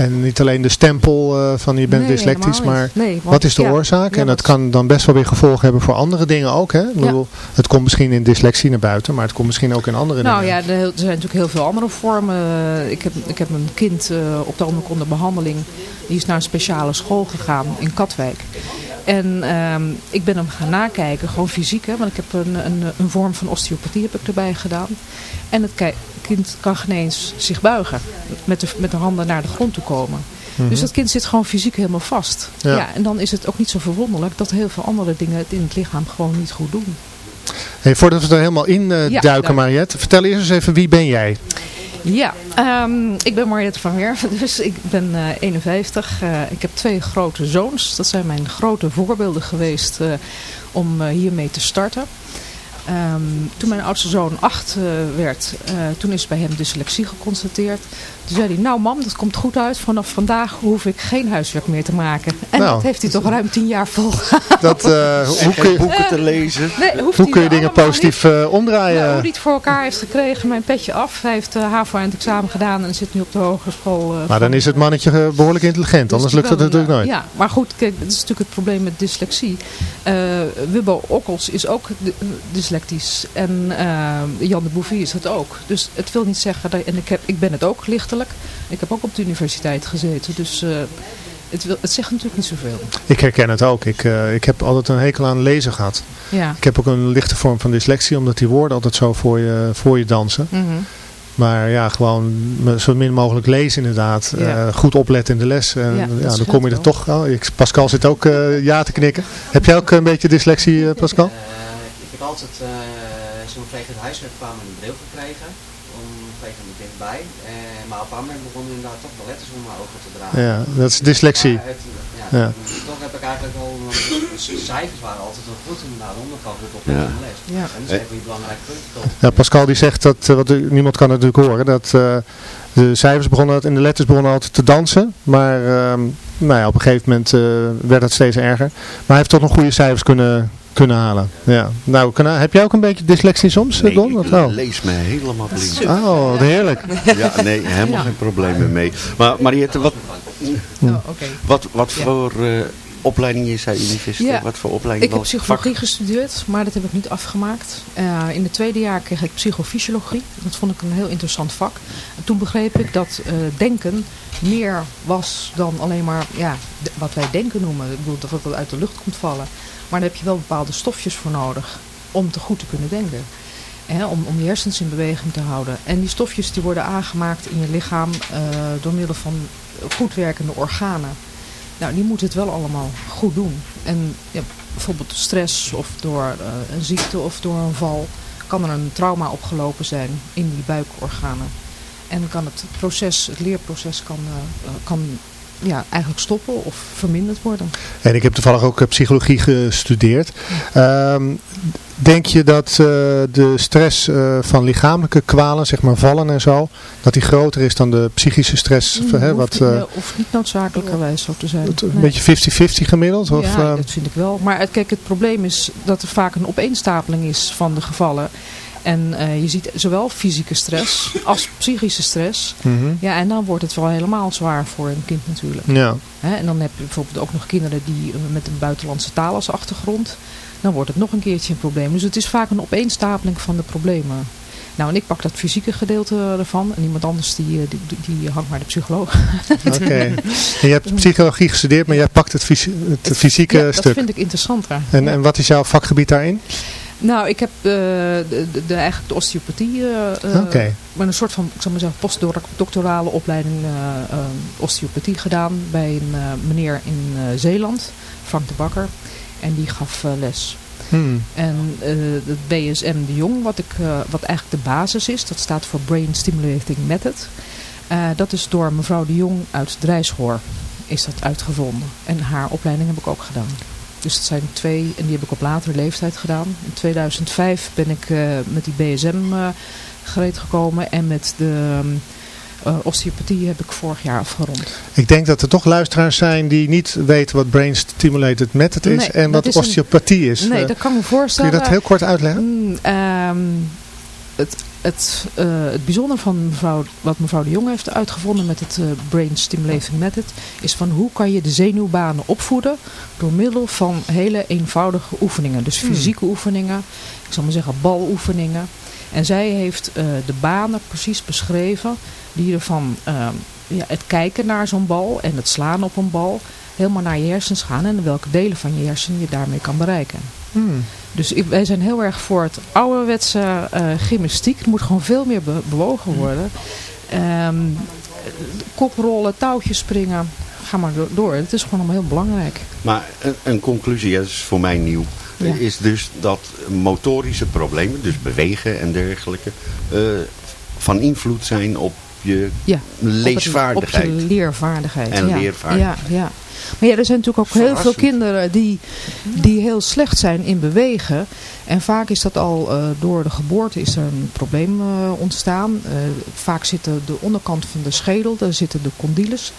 En niet alleen de stempel eh, van je bent Nee, dyslectisch, maar. Nee, wat is de ja, oorzaak? ja, en dat kan dan best wel weer gevolgen hebben voor andere dingen ook. Hè? Ik bedoel, Het komt misschien in dyslexie naar buiten, maar het komt misschien ook in andere Nou dingen. ja, er zijn natuurlijk heel veel andere vormen. Ik heb, ik heb een kind eh, op de onderkonde behandeling. Die is naar een speciale school gegaan in Katwijk. En ehm, ik ben hem gaan nakijken, gewoon fysiek. Hè, want ik heb een, een, een vorm van osteopathie heb ik erbij gedaan. En het ki- kind kan geen eens zich buigen. Met de, met de handen naar de grond toe komen. Dus dat kind zit gewoon fysiek helemaal vast. Ja. Ja. en dan is het ook niet zo verwonderlijk dat heel veel andere dingen het in het lichaam gewoon niet goed doen. Hey, voordat we er helemaal in eh, Ja, duiken, Mariette, vertel eerst eens even wie ben jij? Ja, ehm, ik ben Mariette van Werven, dus ik ben eh, 51. Eh, ik heb twee grote zoons. Dat zijn mijn grote voorbeelden geweest eh, om eh, hiermee te starten. Ehm, toen mijn oudste zoon acht eh, werd, eh, toen is bij hem dyslexie geconstateerd. Toen zei hij, nou mam, dat komt goed uit. Vanaf vandaag hoef ik geen huiswerk meer te maken. En Nou. dat heeft hij toch ruim tien jaar vol. Dat, eh, hoe, kun je, boeken te lezen. Nee, hoe kun je dingen positief eh, omdraaien? nou, hoe hij het voor elkaar heeft gekregen, mijn petje af. Hij heeft uh, HAVO en het examen gedaan en zit nu op de hogeschool. eh, maar dan is het mannetje eh, behoorlijk intelligent, Dus anders lukt een, natuurlijk nooit. Ja, maar goed, kijk, dat is natuurlijk het probleem met dyslexie. Eh Wubbo Okkels is ook dy- dyslectisch en Jan de Bouvier is het ook. Dus het wil niet zeggen, dat, en ik, heb, ik ben het ook lichtelijk. Ik heb ook op de universiteit gezeten, dus eh, het, wil, het zegt natuurlijk niet zoveel. Ik herken het ook. Ik, eh, ik heb altijd een hekel aan lezen gehad. Ja. Ik heb ook een lichte vorm van dyslexie, omdat die woorden altijd zo voor je, voor je dansen. Mhm. Maar ja, gewoon zo min mogelijk lezen inderdaad. Ja. Eh, goed opletten in de les. En Ja, dan kom je er wel. toch. Oh, ik, Pascal zit ook eh, ja te knikken. Heb jij ook een beetje dyslexie, eh, Pascal? Eh, ik heb altijd uh, zo'n vanwege het huiswerk kwamen een bril gekregen. Om dichtbij. Uh, maar op een moment begon inderdaad toch de letters onder mijn ogen te dragen. Ja, dat is dyslexie. Het, ja, Ja. Toch heb ik eigenlijk al, de cijfers waren altijd wel goed inderdaad, de onderkant op Ja. in de les. Ja. En dat is even een belangrijk punt. Toch? Ja, Pascal die zegt dat, eh, wat niemand kan het natuurlijk horen, dat eh, de cijfers begonnen en de letters begonnen altijd te dansen. Maar ehm, nou ja, op een gegeven moment eh, werd het steeds erger. Maar hij heeft toch nog goede cijfers kunnen, kunnen halen. Ja. Nou, kan, heb jij ook een beetje dyslexie soms, Nee, Don? Ik wel? lees me helemaal blind. Oh, heerlijk. Ja, nee, helemaal Ja. geen problemen mee. Maar Mariette, wat, Oh, oké. wat, wat Ja. voor eh, opleiding is hij universiteit? Ja, Wat voor opleiding? Ik heb psychologie vak? gestudeerd, maar dat heb ik niet afgemaakt. Eh, in het tweede jaar kreeg ik psychofysiologie. Dat vond ik een heel interessant vak. En toen begreep ik dat eh, denken meer was dan alleen maar ja, wat wij denken noemen. Ik bedoel dat het uit de lucht komt vallen. Maar daar heb je wel bepaalde stofjes voor nodig om te goed te kunnen denken. Om, om je hersens in beweging te houden. En die stofjes die worden aangemaakt in je lichaam eh, door middel van goed werkende organen. Nou, die moeten het wel allemaal goed doen. En ja, bijvoorbeeld stress of door eh, een ziekte of door een val kan er een trauma opgelopen zijn in die buikorganen. En kan het proces, het leerproces kan, eh, kan ja, eigenlijk stoppen of verminderd worden. En ik heb toevallig ook eh, psychologie gestudeerd. Ehm, denk je dat eh, de stress eh, van lichamelijke kwalen, zeg maar vallen en zo, dat die groter is dan de psychische stress? Mm, hè, hoeft, wat, niet, hoeft niet noodzakelijkerwijs zo te zijn. het- een Nee. beetje 50-50 gemiddeld? Of, ja, dat vind ik wel. Maar het, kijk, het probleem is dat er vaak een opeenstapeling is van de gevallen. En eh, je ziet zowel fysieke stress als psychische stress. mhm. Ja, en dan wordt het wel helemaal zwaar voor een kind natuurlijk. Ja. Hè, en dan heb je bijvoorbeeld ook nog kinderen die eh, met een buitenlandse taal als achtergrond. Dan wordt het nog een keertje een probleem. Dus het is vaak een opeenstapeling van de problemen. Nou, en ik pak dat fysieke gedeelte ervan. En iemand anders die, eh, die, die, die hangt maar de psycholoog. Oké. Je hebt psychologie gestudeerd, maar jij pakt het, fysi- het fysieke ja, dat stuk. vind ik interessanter. En, Ja. en wat is jouw vakgebied daarin? Nou, ik heb eh, de, de, de- eigenlijk de osteopathie, eh, eh, Oké. met een soort van, ik zal maar zeggen, postdoctorale opleiding eh, eh, osteopathie gedaan bij een eh, meneer in eh, Zeeland, Frank de Bakker. En die gaf eh, les. Hmm. En eh het BSM de Jong, wat, ik, eh, wat eigenlijk de basis is, dat staat voor Brain Stimulating Method. Eh, dat is door mevrouw de Jong uit Drijshoor is dat uitgevonden. En haar opleiding heb ik ook gedaan. Dus het zijn twee, en die heb ik op latere leeftijd gedaan. In 2005 ben ik eh, met die BSM eh, gereed gekomen en met de eh, osteopathie heb ik vorig jaar afgerond. Ik denk dat er toch luisteraars zijn die niet weten wat Brain Stimulated Method is Nee, en dat wat is een- osteopathie is. Nee, dat kan me Kun voorstellen. je dat heel kort uitleggen? Mm, ehm, het, het, eh, het bijzondere van mevrouw, wat mevrouw de Jong heeft uitgevonden met het eh, Brain Stimulating Method, is van hoe kan je de zenuwbanen opvoeden door middel van hele eenvoudige oefeningen. Dus Hmm. fysieke oefeningen, ik zal maar zeggen baloefeningen. En zij heeft eh, de banen precies beschreven die er van ehm, ja, het kijken naar zo'n bal en het slaan op een bal helemaal naar je hersens gaan en welke delen van je hersenen je daarmee kan bereiken. Hmm. Dus ik- wij zijn heel erg voor het ouderwetse eh gymnastiek. Het moet gewoon veel meer be- bewogen worden. Ehm, koprollen, touwtjes springen. Ga maar do- door. Het is gewoon allemaal heel belangrijk. Maar een, een conclusie, dat is voor mij nieuw, Ja. is dus dat motorische problemen, dus bewegen en dergelijke, eh, van invloed zijn op je Ja, leesvaardigheid. Op je leervaardigheid. En ja. leervaardigheid. Ja, ja. Maar ja, er zijn natuurlijk ook heel veel kinderen die, die heel slecht zijn in bewegen. En vaak is dat al eh, door de geboorte is er een probleem eh, ontstaan. Eh, vaak zit de, de onderkant van de schedel, daar zitten de condyles.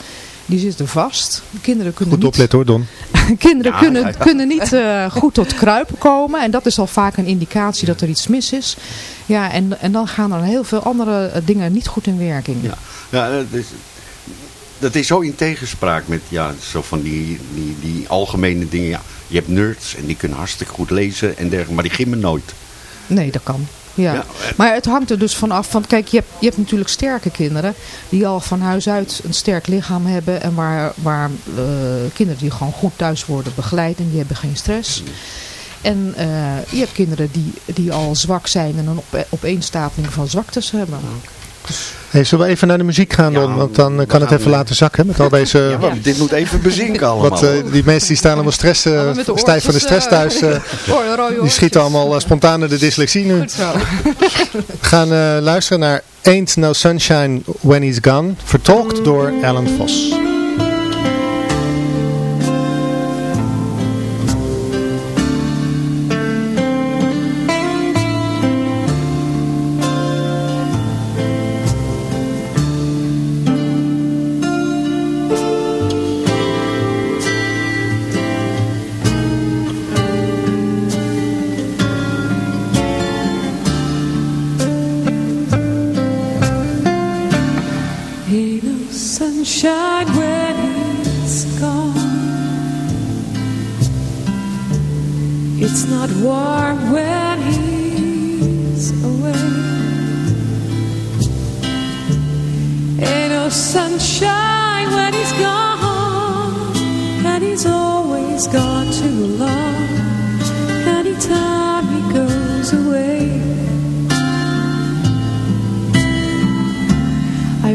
Die zitten vast. Kinderen kunnen Goed niet opletten hoor Don. Kinderen Ja, kunnen, ja, ja. kunnen niet eh, goed tot kruipen komen. En dat is al vaak een indicatie dat er iets mis is. Ja, en, en dan gaan er heel veel andere dingen niet goed in werking. Ja, ja dat, is, dat is zo in tegenspraak met ja, zo van die, die, die algemene dingen. Ja, je hebt nerds en die kunnen hartstikke goed lezen en dergelijke, maar die gimmen nooit. Nee, dat kan. Ja. Ja, eh. Maar het hangt er dus vanaf. Want kijk, je hebt, je hebt natuurlijk sterke kinderen. Die al van huis uit een sterk lichaam hebben. En waar, waar eh, kinderen die gewoon goed thuis worden begeleid. En die hebben geen stress. En eh, je hebt kinderen die, die al zwak zijn. En een op, opeenstapeling van zwaktes hebben. Hey, zullen we even naar de muziek gaan Don? Ja, Want dan kan het even laten zakken met al deze... Ja, maar dit moet even bezinken allemaal. Wat, eh, die mensen die staan allemaal stress, eh, stijf van de stress thuis. rode die schieten allemaal spontaan de dyslexie nu. Goed zo. We gaan eh, luisteren naar Ain't No Sunshine When He's Gone. Vertolkt door Alan Vos.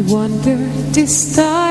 Wonder this time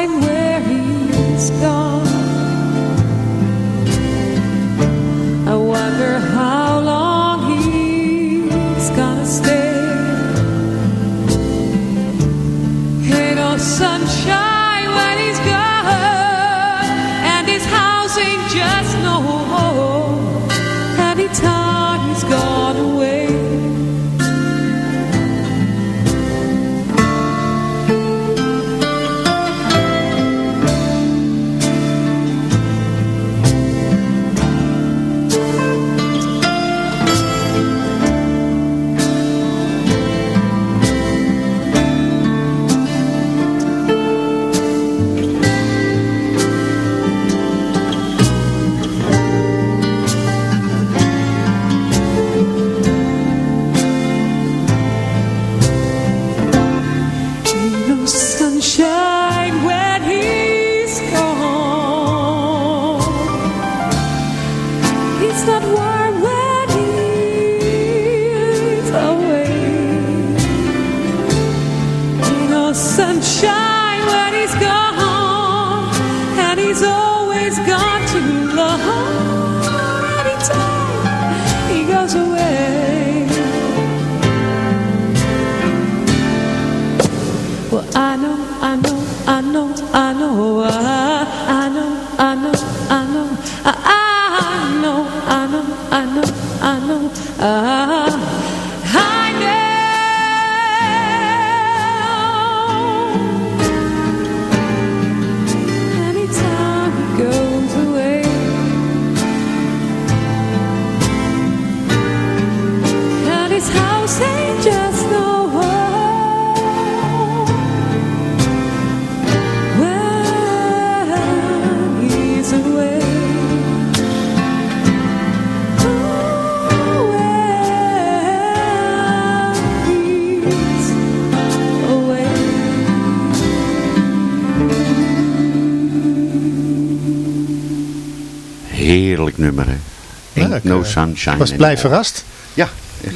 Ik, sunshine. was in blij verrast. Ja.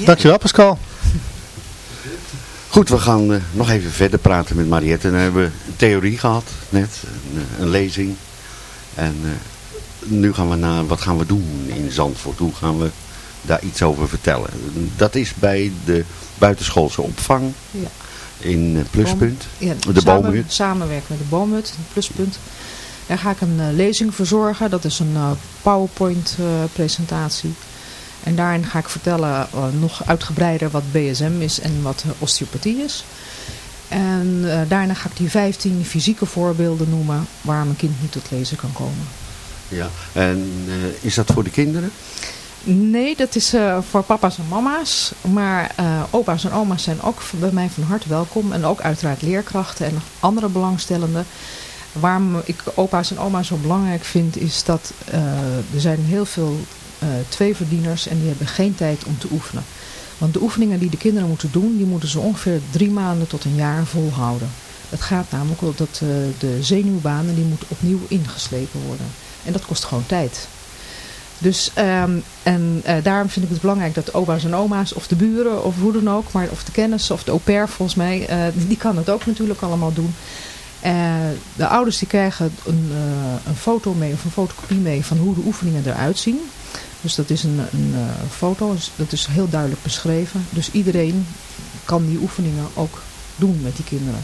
Dankjewel Pascal. Goed, we gaan eh, nog even verder praten met Mariette. Dan hebben we een theorie gehad, net. Een, eh, een lezing. En eh, nu gaan we naar, wat gaan we doen in Zandvoort? Hoe gaan we daar iets over vertellen? Dat is bij de buitenschoolse opvang Ja. in Pluspunt. Ja, de samen, boomhut. Samenwerken met de boomhut, het pluspunt. Daar ga ik een eh, lezing verzorgen. Dat is een eh, PowerPoint eh, presentatie. En daarin ga ik vertellen nog uitgebreider wat BSM is en wat osteopathie is. En daarna ga ik die 15 fysieke voorbeelden noemen waar mijn kind niet tot lezen kan komen. Ja. En is dat voor de kinderen? Nee, dat is voor papa's en mama's. Maar opa's en oma's zijn ook bij mij van harte welkom. En ook uiteraard leerkrachten en andere belangstellenden. Waarom ik opa's en oma's zo belangrijk vind is dat eh, er zijn heel veel eh tweeverdieners en die hebben geen tijd om te oefenen. Want de oefeningen die de kinderen moeten doen, die moeten ze ongeveer drie maanden tot een jaar volhouden. Het gaat namelijk om dat eh, de zenuwbanen die moeten opnieuw ingeslepen worden. En dat kost gewoon tijd. Dus ehm, en daarom vind ik het belangrijk dat opa's en oma's of de buren of hoe dan ook, maar of de kennis of de au pair volgens mij, die kan het ook natuurlijk allemaal doen. Eh, de ouders die krijgen een, eh, een foto mee of een fotocopie mee van hoe de oefeningen eruit zien. Dus dat is een, een eh, foto, dus dat is heel duidelijk beschreven. Dus iedereen kan die oefeningen ook doen met die kinderen.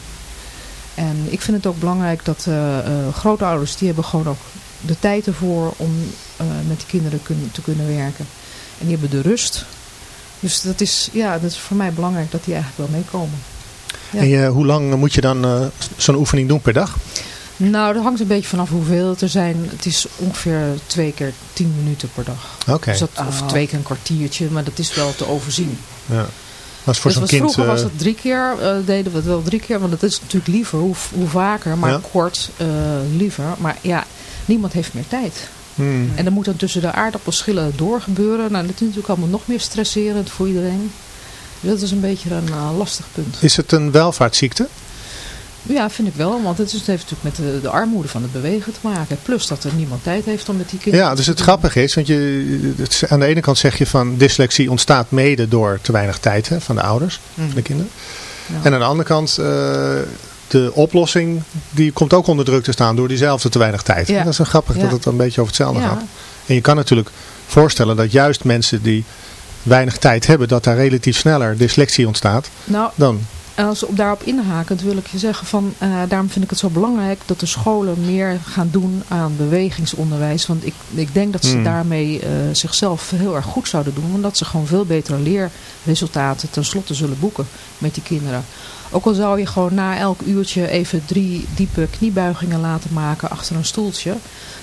En ik vind het ook belangrijk dat eh, grootouders, die hebben gewoon ook de tijd ervoor om met die kinderen te kunnen werken. En die hebben de rust. Dus dat is, ja, dat is voor mij belangrijk dat die eigenlijk wel meekomen. Ja. En je, hoe lang moet je dan eh, zo'n oefening doen per dag? Nou, dat hangt een beetje vanaf hoeveel het er zijn. Het is ongeveer twee keer tien minuten per dag. Oké. Dus dat, of twee keer een kwartiertje, maar dat is wel te overzien. Ja. Is voor dus zo'n kind... vroeger was eh, het drie keer, eh, deden we het wel drie keer. Want dat is natuurlijk liever, hoe, hoe vaker, maar Ja. kort eh, liever. Maar ja, niemand heeft meer tijd. Hmm. En dan moet dan tussen de aardappelschillen doorgebeuren. Nou, dat is natuurlijk allemaal nog meer stresserend voor iedereen. Dat is een beetje een eh, lastig punt. Is het een welvaartsziekte? Ja, vind ik wel. Want het, is, het heeft natuurlijk met de, de armoede van het bewegen te maken. Plus dat er niemand tijd heeft om met die kinderen Ja, dus het grappige is, want je, het aan de ene kant zeg je van dyslexie ontstaat mede door te weinig tijd hè, van de ouders, van de kinderen. Ja. En aan de andere kant, eh, de oplossing, die komt ook onder druk te staan door diezelfde te weinig tijd. Ja. Dat is wel grappig Ja. dat het een beetje over hetzelfde gaat. En je kan natuurlijk voorstellen dat juist mensen die weinig tijd hebben, dat daar relatief sneller dyslexie ontstaat Nou, dan. En als op daarop inhakend wil ik je zeggen van, eh, daarom vind ik het zo belangrijk dat de scholen meer gaan doen aan bewegingsonderwijs. Want ik, ik denk dat ze Hmm. daarmee eh, zichzelf heel erg goed zouden doen. Omdat ze gewoon veel betere leerresultaten tenslotte zullen boeken met die kinderen. Ook al zou je gewoon na elk uurtje even drie diepe kniebuigingen laten maken achter een stoeltje.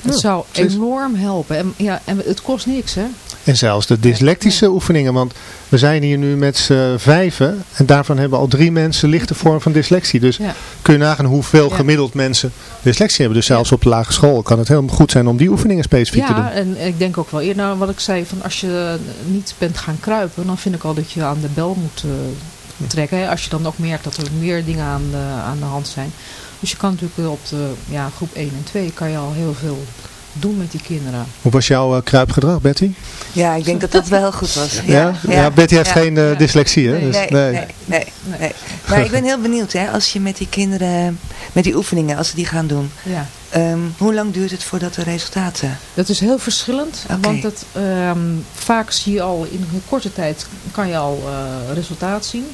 Dat Ja, zou precies. enorm helpen. En, ja, en het kost niks hè. En zelfs de dyslectische oefeningen, want we zijn hier nu met z'n vijven en daarvan hebben al drie mensen lichte vorm van dyslexie. Dus Ja. kun je nagaan hoeveel gemiddeld mensen dyslexie hebben. Dus zelfs op de lage school kan het heel goed zijn om die oefeningen specifiek te doen. Ja, en ik denk ook wel eerder nou, wat ik zei, van als je niet bent gaan kruipen, dan vind ik al dat je aan de bel moet eh, trekken. Hè, als je dan ook merkt dat er meer dingen aan de, aan de hand zijn. Dus je kan natuurlijk op de ja, groep 1 en 2 kan je al heel veel doen met die kinderen. Hoe was jouw eh, kruipgedrag, Betty? Ja, ik denk dat dat wel heel goed was. Ja? Ja, Betty heeft ja. geen eh, dyslexie, hè? Nee, Dus, Nee, nee, nee, nee. Maar ik ben heel benieuwd, hè, als je met die kinderen, met die oefeningen, als ze die gaan doen. Ja. ehm, hoe lang duurt het voordat de resultaten... Dat is heel verschillend, want het, ehm, vaak zie je al in een korte tijd kan je al eh, resultaat zien.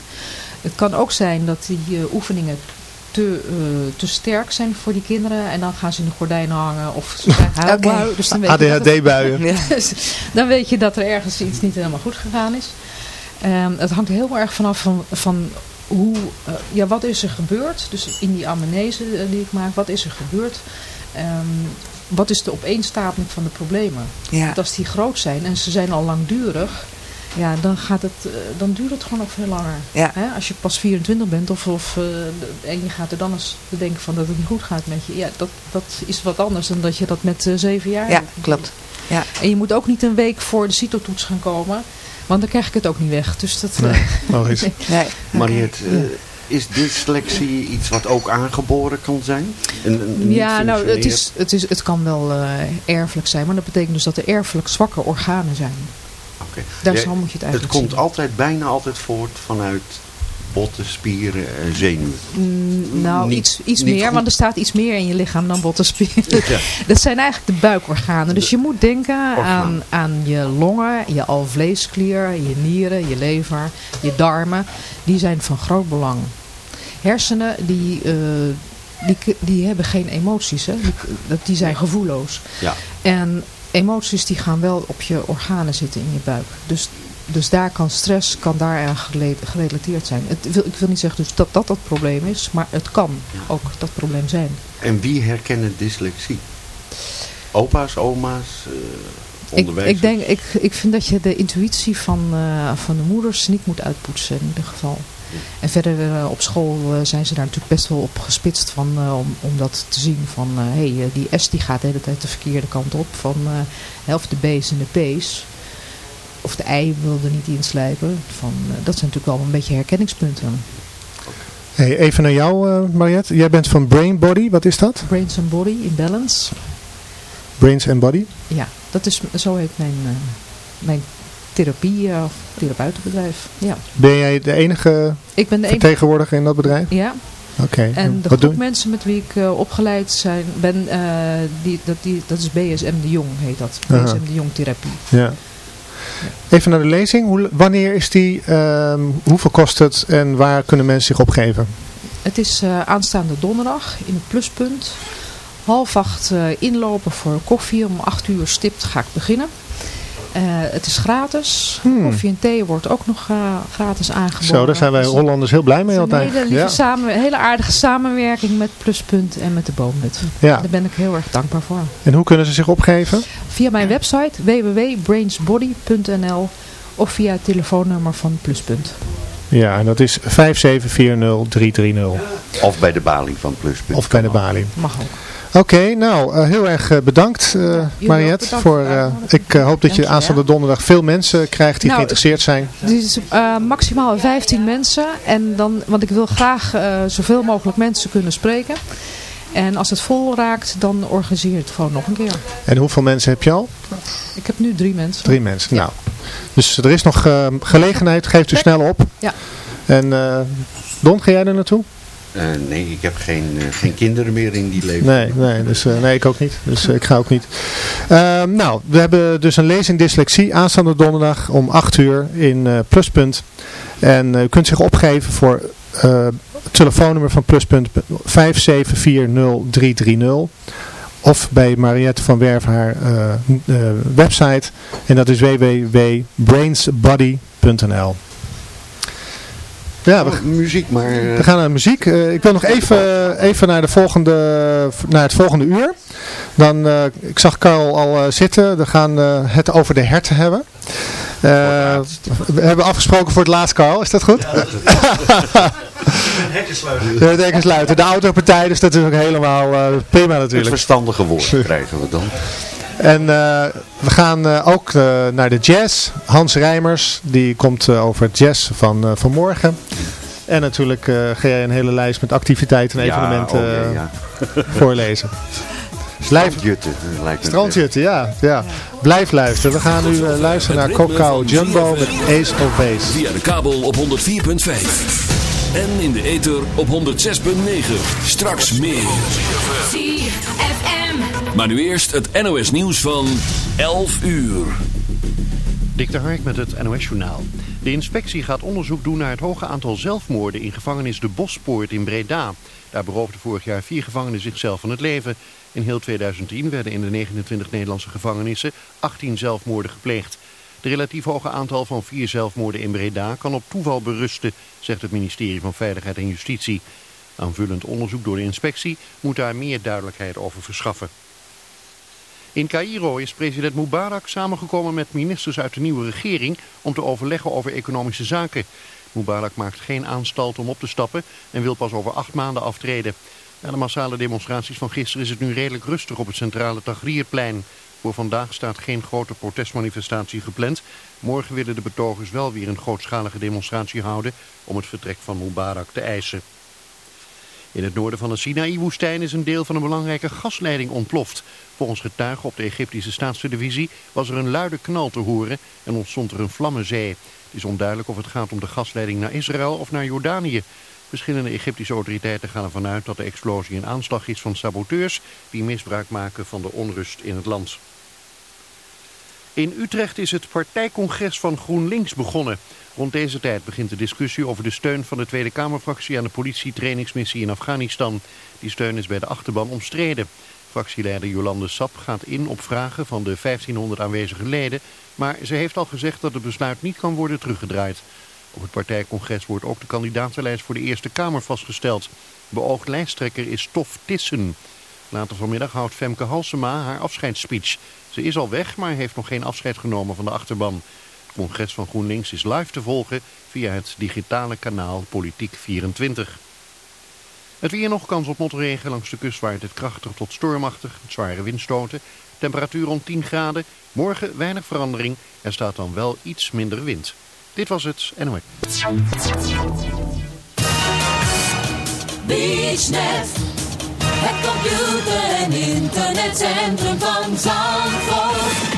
Het kan ook zijn dat die eh, oefeningen te, eh, te sterk zijn voor die kinderen en dan gaan ze in de gordijnen hangen of ze krijgen huilbui. Dus dan weet je dat het- ADHD-buien. Ja. Dus dan weet je dat er ergens iets niet helemaal goed gegaan is. Ehm, het hangt heel erg vanaf van, van hoe, eh, ja, wat is er gebeurd. Dus in die amnese eh, die ik maak, wat is er gebeurd? Ehm, wat is de opeenstapeling van de problemen? Ja. Want als die groot zijn en ze zijn al langdurig, ja, dan, gaat het, eh, dan duurt het gewoon nog veel langer. Ja. Hè? Als je pas 24 bent of, of, eh, en je gaat er dan eens bedenken van dat het niet goed gaat met je. Ja, dat, dat is wat anders dan dat je dat met eh, zeven jaar Ja, doet. klopt. Ja. En je moet ook niet een week voor de CITO-toets gaan komen. Want dan krijg ik het ook niet weg. Dus dat, Nee, logisch. Nee. Mariette, eh, is dyslexie iets wat ook aangeboren kan zijn? En, en niet ja, nou, het, is, het, is, het kan wel eh, erfelijk zijn. Maar dat betekent dus dat er erfelijk zwakke organen zijn. Oké. Daar Ja, zo moet je het Het eigenlijk komt zien. altijd, bijna altijd voort vanuit botten, spieren en zenuwen. Mm, nou, Niet- iets, iets niet meer, goed. want er staat iets meer in je lichaam dan bottenspieren. Ja. Dat zijn eigenlijk de buikorganen. Dus je moet denken aan, aan je longen, je alvleesklier, je nieren, je lever, je darmen. Die zijn van groot belang. Hersenen, die, eh, die, die hebben geen emoties. Hè? Die, dat- die zijn gevoelloos. Ja. En emoties die gaan wel op je organen zitten in je buik. Dus, dus daar kan stress kan daar gerelateerd zijn. Het wil, ik wil niet zeggen dus dat dat het probleem is, maar het kan ook dat probleem zijn. En wie herkennen dyslexie? Opa's, oma's, Ik, onderwijzers? ik, denk, ik, ik vind dat je de intuïtie van, eh, van de moeders niet moet uitpoetsen in ieder geval. En verder eh, op school eh, zijn ze daar natuurlijk best wel op gespitst van, eh, om, om dat te zien van hé, hey, die S die gaat de hele tijd de verkeerde kant op. Van helft de B's en de P's. Of de I wil er niet inslijpen. Van, dat zijn natuurlijk wel een beetje herkenningspunten. Hey, even naar jou, eh, Mariette. Jij bent van Brain Body. Wat is dat? Brains and Body in Balance. Brains and Body. Ja, dat is, zo heet mijn, mijn therapie eh, of therapeutenbedrijf. Ja. Ben jij de enige Ik ben de enige vertegenwoordiger in dat bedrijf? Ja, Oké. en de wat groep mensen met wie ik eh, opgeleid zijn, ben, eh, die, dat, die, dat is BSM de Jong heet dat. Aha. BSM de Jong therapie. Ja. Even naar de lezing. Hoe, wanneer is die? ehm, hoeveel kost het? En waar kunnen mensen zich opgeven? Het is aanstaande donderdag in het pluspunt. Half acht inlopen voor koffie. Om acht uur stipt ga ik beginnen. Eh, het is gratis. Hmm. Koffie en thee wordt ook nog eh, gratis aangeboden. Zo, daar zijn wij Dus Hollanders heel blij mee het is altijd. Een hele, lieve Ja. samen, hele aardige samenwerking met Pluspunt en met de Boomhut. Ja. Daar ben ik heel erg dankbaar voor. En hoe kunnen ze zich opgeven? Via mijn website www.brainsbody.nl of via het telefoonnummer van Pluspunt. Ja, en dat is 5740330. Of bij de baling van Pluspunt. Of bij de balie. Mag ook. Oké, nou, eh, heel erg eh, bedankt uh, Mariette. bedankt voor, ik hoop dat je aanstaande donderdag veel mensen krijgt die Nou, geïnteresseerd zijn. Dit is eh, maximaal 15 mensen. En dan, want ik wil graag zoveel mogelijk mensen kunnen spreken. En als het vol raakt, dan organiseer je het gewoon nog een keer. En hoeveel mensen heb je al? Ik heb nu drie mensen. Drie mensen. Nou, dus er is nog gelegenheid. Geeft u snel op. Ja. En Don, ga jij er naartoe? Eh, nee, ik heb geen, eh, geen kinderen meer in die leven. Nee, nee, dus, eh, nee ik ook niet. Dus ik ga ook niet. Ehm, nou, we hebben dus een lezing dyslexie aanstaande donderdag om 8 uur in Pluspunt. En u kunt zich opgeven voor het telefoonnummer van Pluspunt 5740330. Of bij Mariette van Werf haar website. En dat is www.brainsbody.nl ja, we, muziek, maar... eh, we gaan naar muziek. Eh, ik wil nog even, even naar, de volgende, naar het volgende uur. Dan, eh, ik zag Carl al eh, zitten. We gaan eh, het over de herten hebben. Eh, we hebben afgesproken voor het laatst, Carl. Is dat goed? Ja, het hekken sluiten. De autopartij, dus dat is ook helemaal eh, prima het natuurlijk. verstandige woord krijgen we dan. En eh, we gaan eh, ook eh, naar de jazz. Hans Rijmers, die komt over het jazz van, eh, van morgen. En natuurlijk eh, ga jij een hele lijst met activiteiten en Ja, evenementen oh, ja, eh, ja. voorlezen. Blijf, Strandjutten, lijkt strandjutten, ja, ja. Blijf luisteren. We gaan nu luisteren naar Coco Jumbo met Ace of Base. Via de kabel op 104.5. En in de ether op 106.9. Straks meer. ZFM. Maar nu eerst het NOS nieuws van 11 uur. Dik de Hark met het NOS-journaal. De inspectie gaat onderzoek doen naar het hoge aantal zelfmoorden in gevangenis De Bospoort in Breda. Daar beroofden vorig jaar vier gevangenen zichzelf van het leven. In heel 2010 werden in de 29 Nederlandse gevangenissen 18 zelfmoorden gepleegd. De relatief hoge aantal van vier zelfmoorden in Breda kan op toeval berusten, zegt het ministerie van Veiligheid en Justitie. Aanvullend onderzoek door de inspectie moet daar meer duidelijkheid over verschaffen. In Cairo is president Mubarak samengekomen met ministers uit de nieuwe regering om te overleggen over economische zaken. Mubarak maakt geen aanstalt om op te stappen en wil pas over acht maanden aftreden. Na de massale demonstraties van gisteren is het nu redelijk rustig op het centrale Tahrirplein. Voor vandaag staat geen grote protestmanifestatie gepland. Morgen willen de betogers wel weer een grootschalige demonstratie houden om het vertrek van Mubarak te eisen. In het noorden van de Sinaï-woestijn is een deel van een belangrijke gasleiding ontploft. Volgens getuigen op de Egyptische staatstelevisie was er een luide knal te horen en ontstond er een vlammenzee. Het is onduidelijk of het gaat om de gasleiding naar Israël of naar Jordanië. Verschillende Egyptische autoriteiten gaan ervan uit dat de explosie een aanslag is van saboteurs die misbruik maken van de onrust in het land. In Utrecht is het partijcongres van GroenLinks begonnen. Rond deze tijd begint de discussie over de steun van de Tweede Kamerfractie aan de politietrainingsmissie in Afghanistan. Die steun is bij de achterban omstreden. Fractieleider Jolande Sap gaat in op vragen van de 1500 aanwezige leden, maar ze heeft al gezegd dat het besluit niet kan worden teruggedraaid. Op het partijcongres wordt ook de kandidatenlijst voor de Eerste Kamer vastgesteld. Beoogd lijsttrekker is Tof Tissen. Later vanmiddag houdt Femke Halsema haar afscheidsspeech. Ze is al weg, maar heeft nog geen afscheid genomen van de achterban. Congres van GroenLinks is live te volgen via het digitale kanaal Politiek 24. Het weer nog kans op motregen langs de kust waait het krachtig tot stormachtig, met zware windstoten. Temperatuur rond 10 graden. Morgen weinig verandering. Er staat dan wel iets minder wind. Dit was het NOS. Het computer- en internetcentrum van.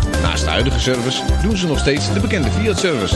Naast de huidige service doen ze nog steeds de bekende Fiat-service.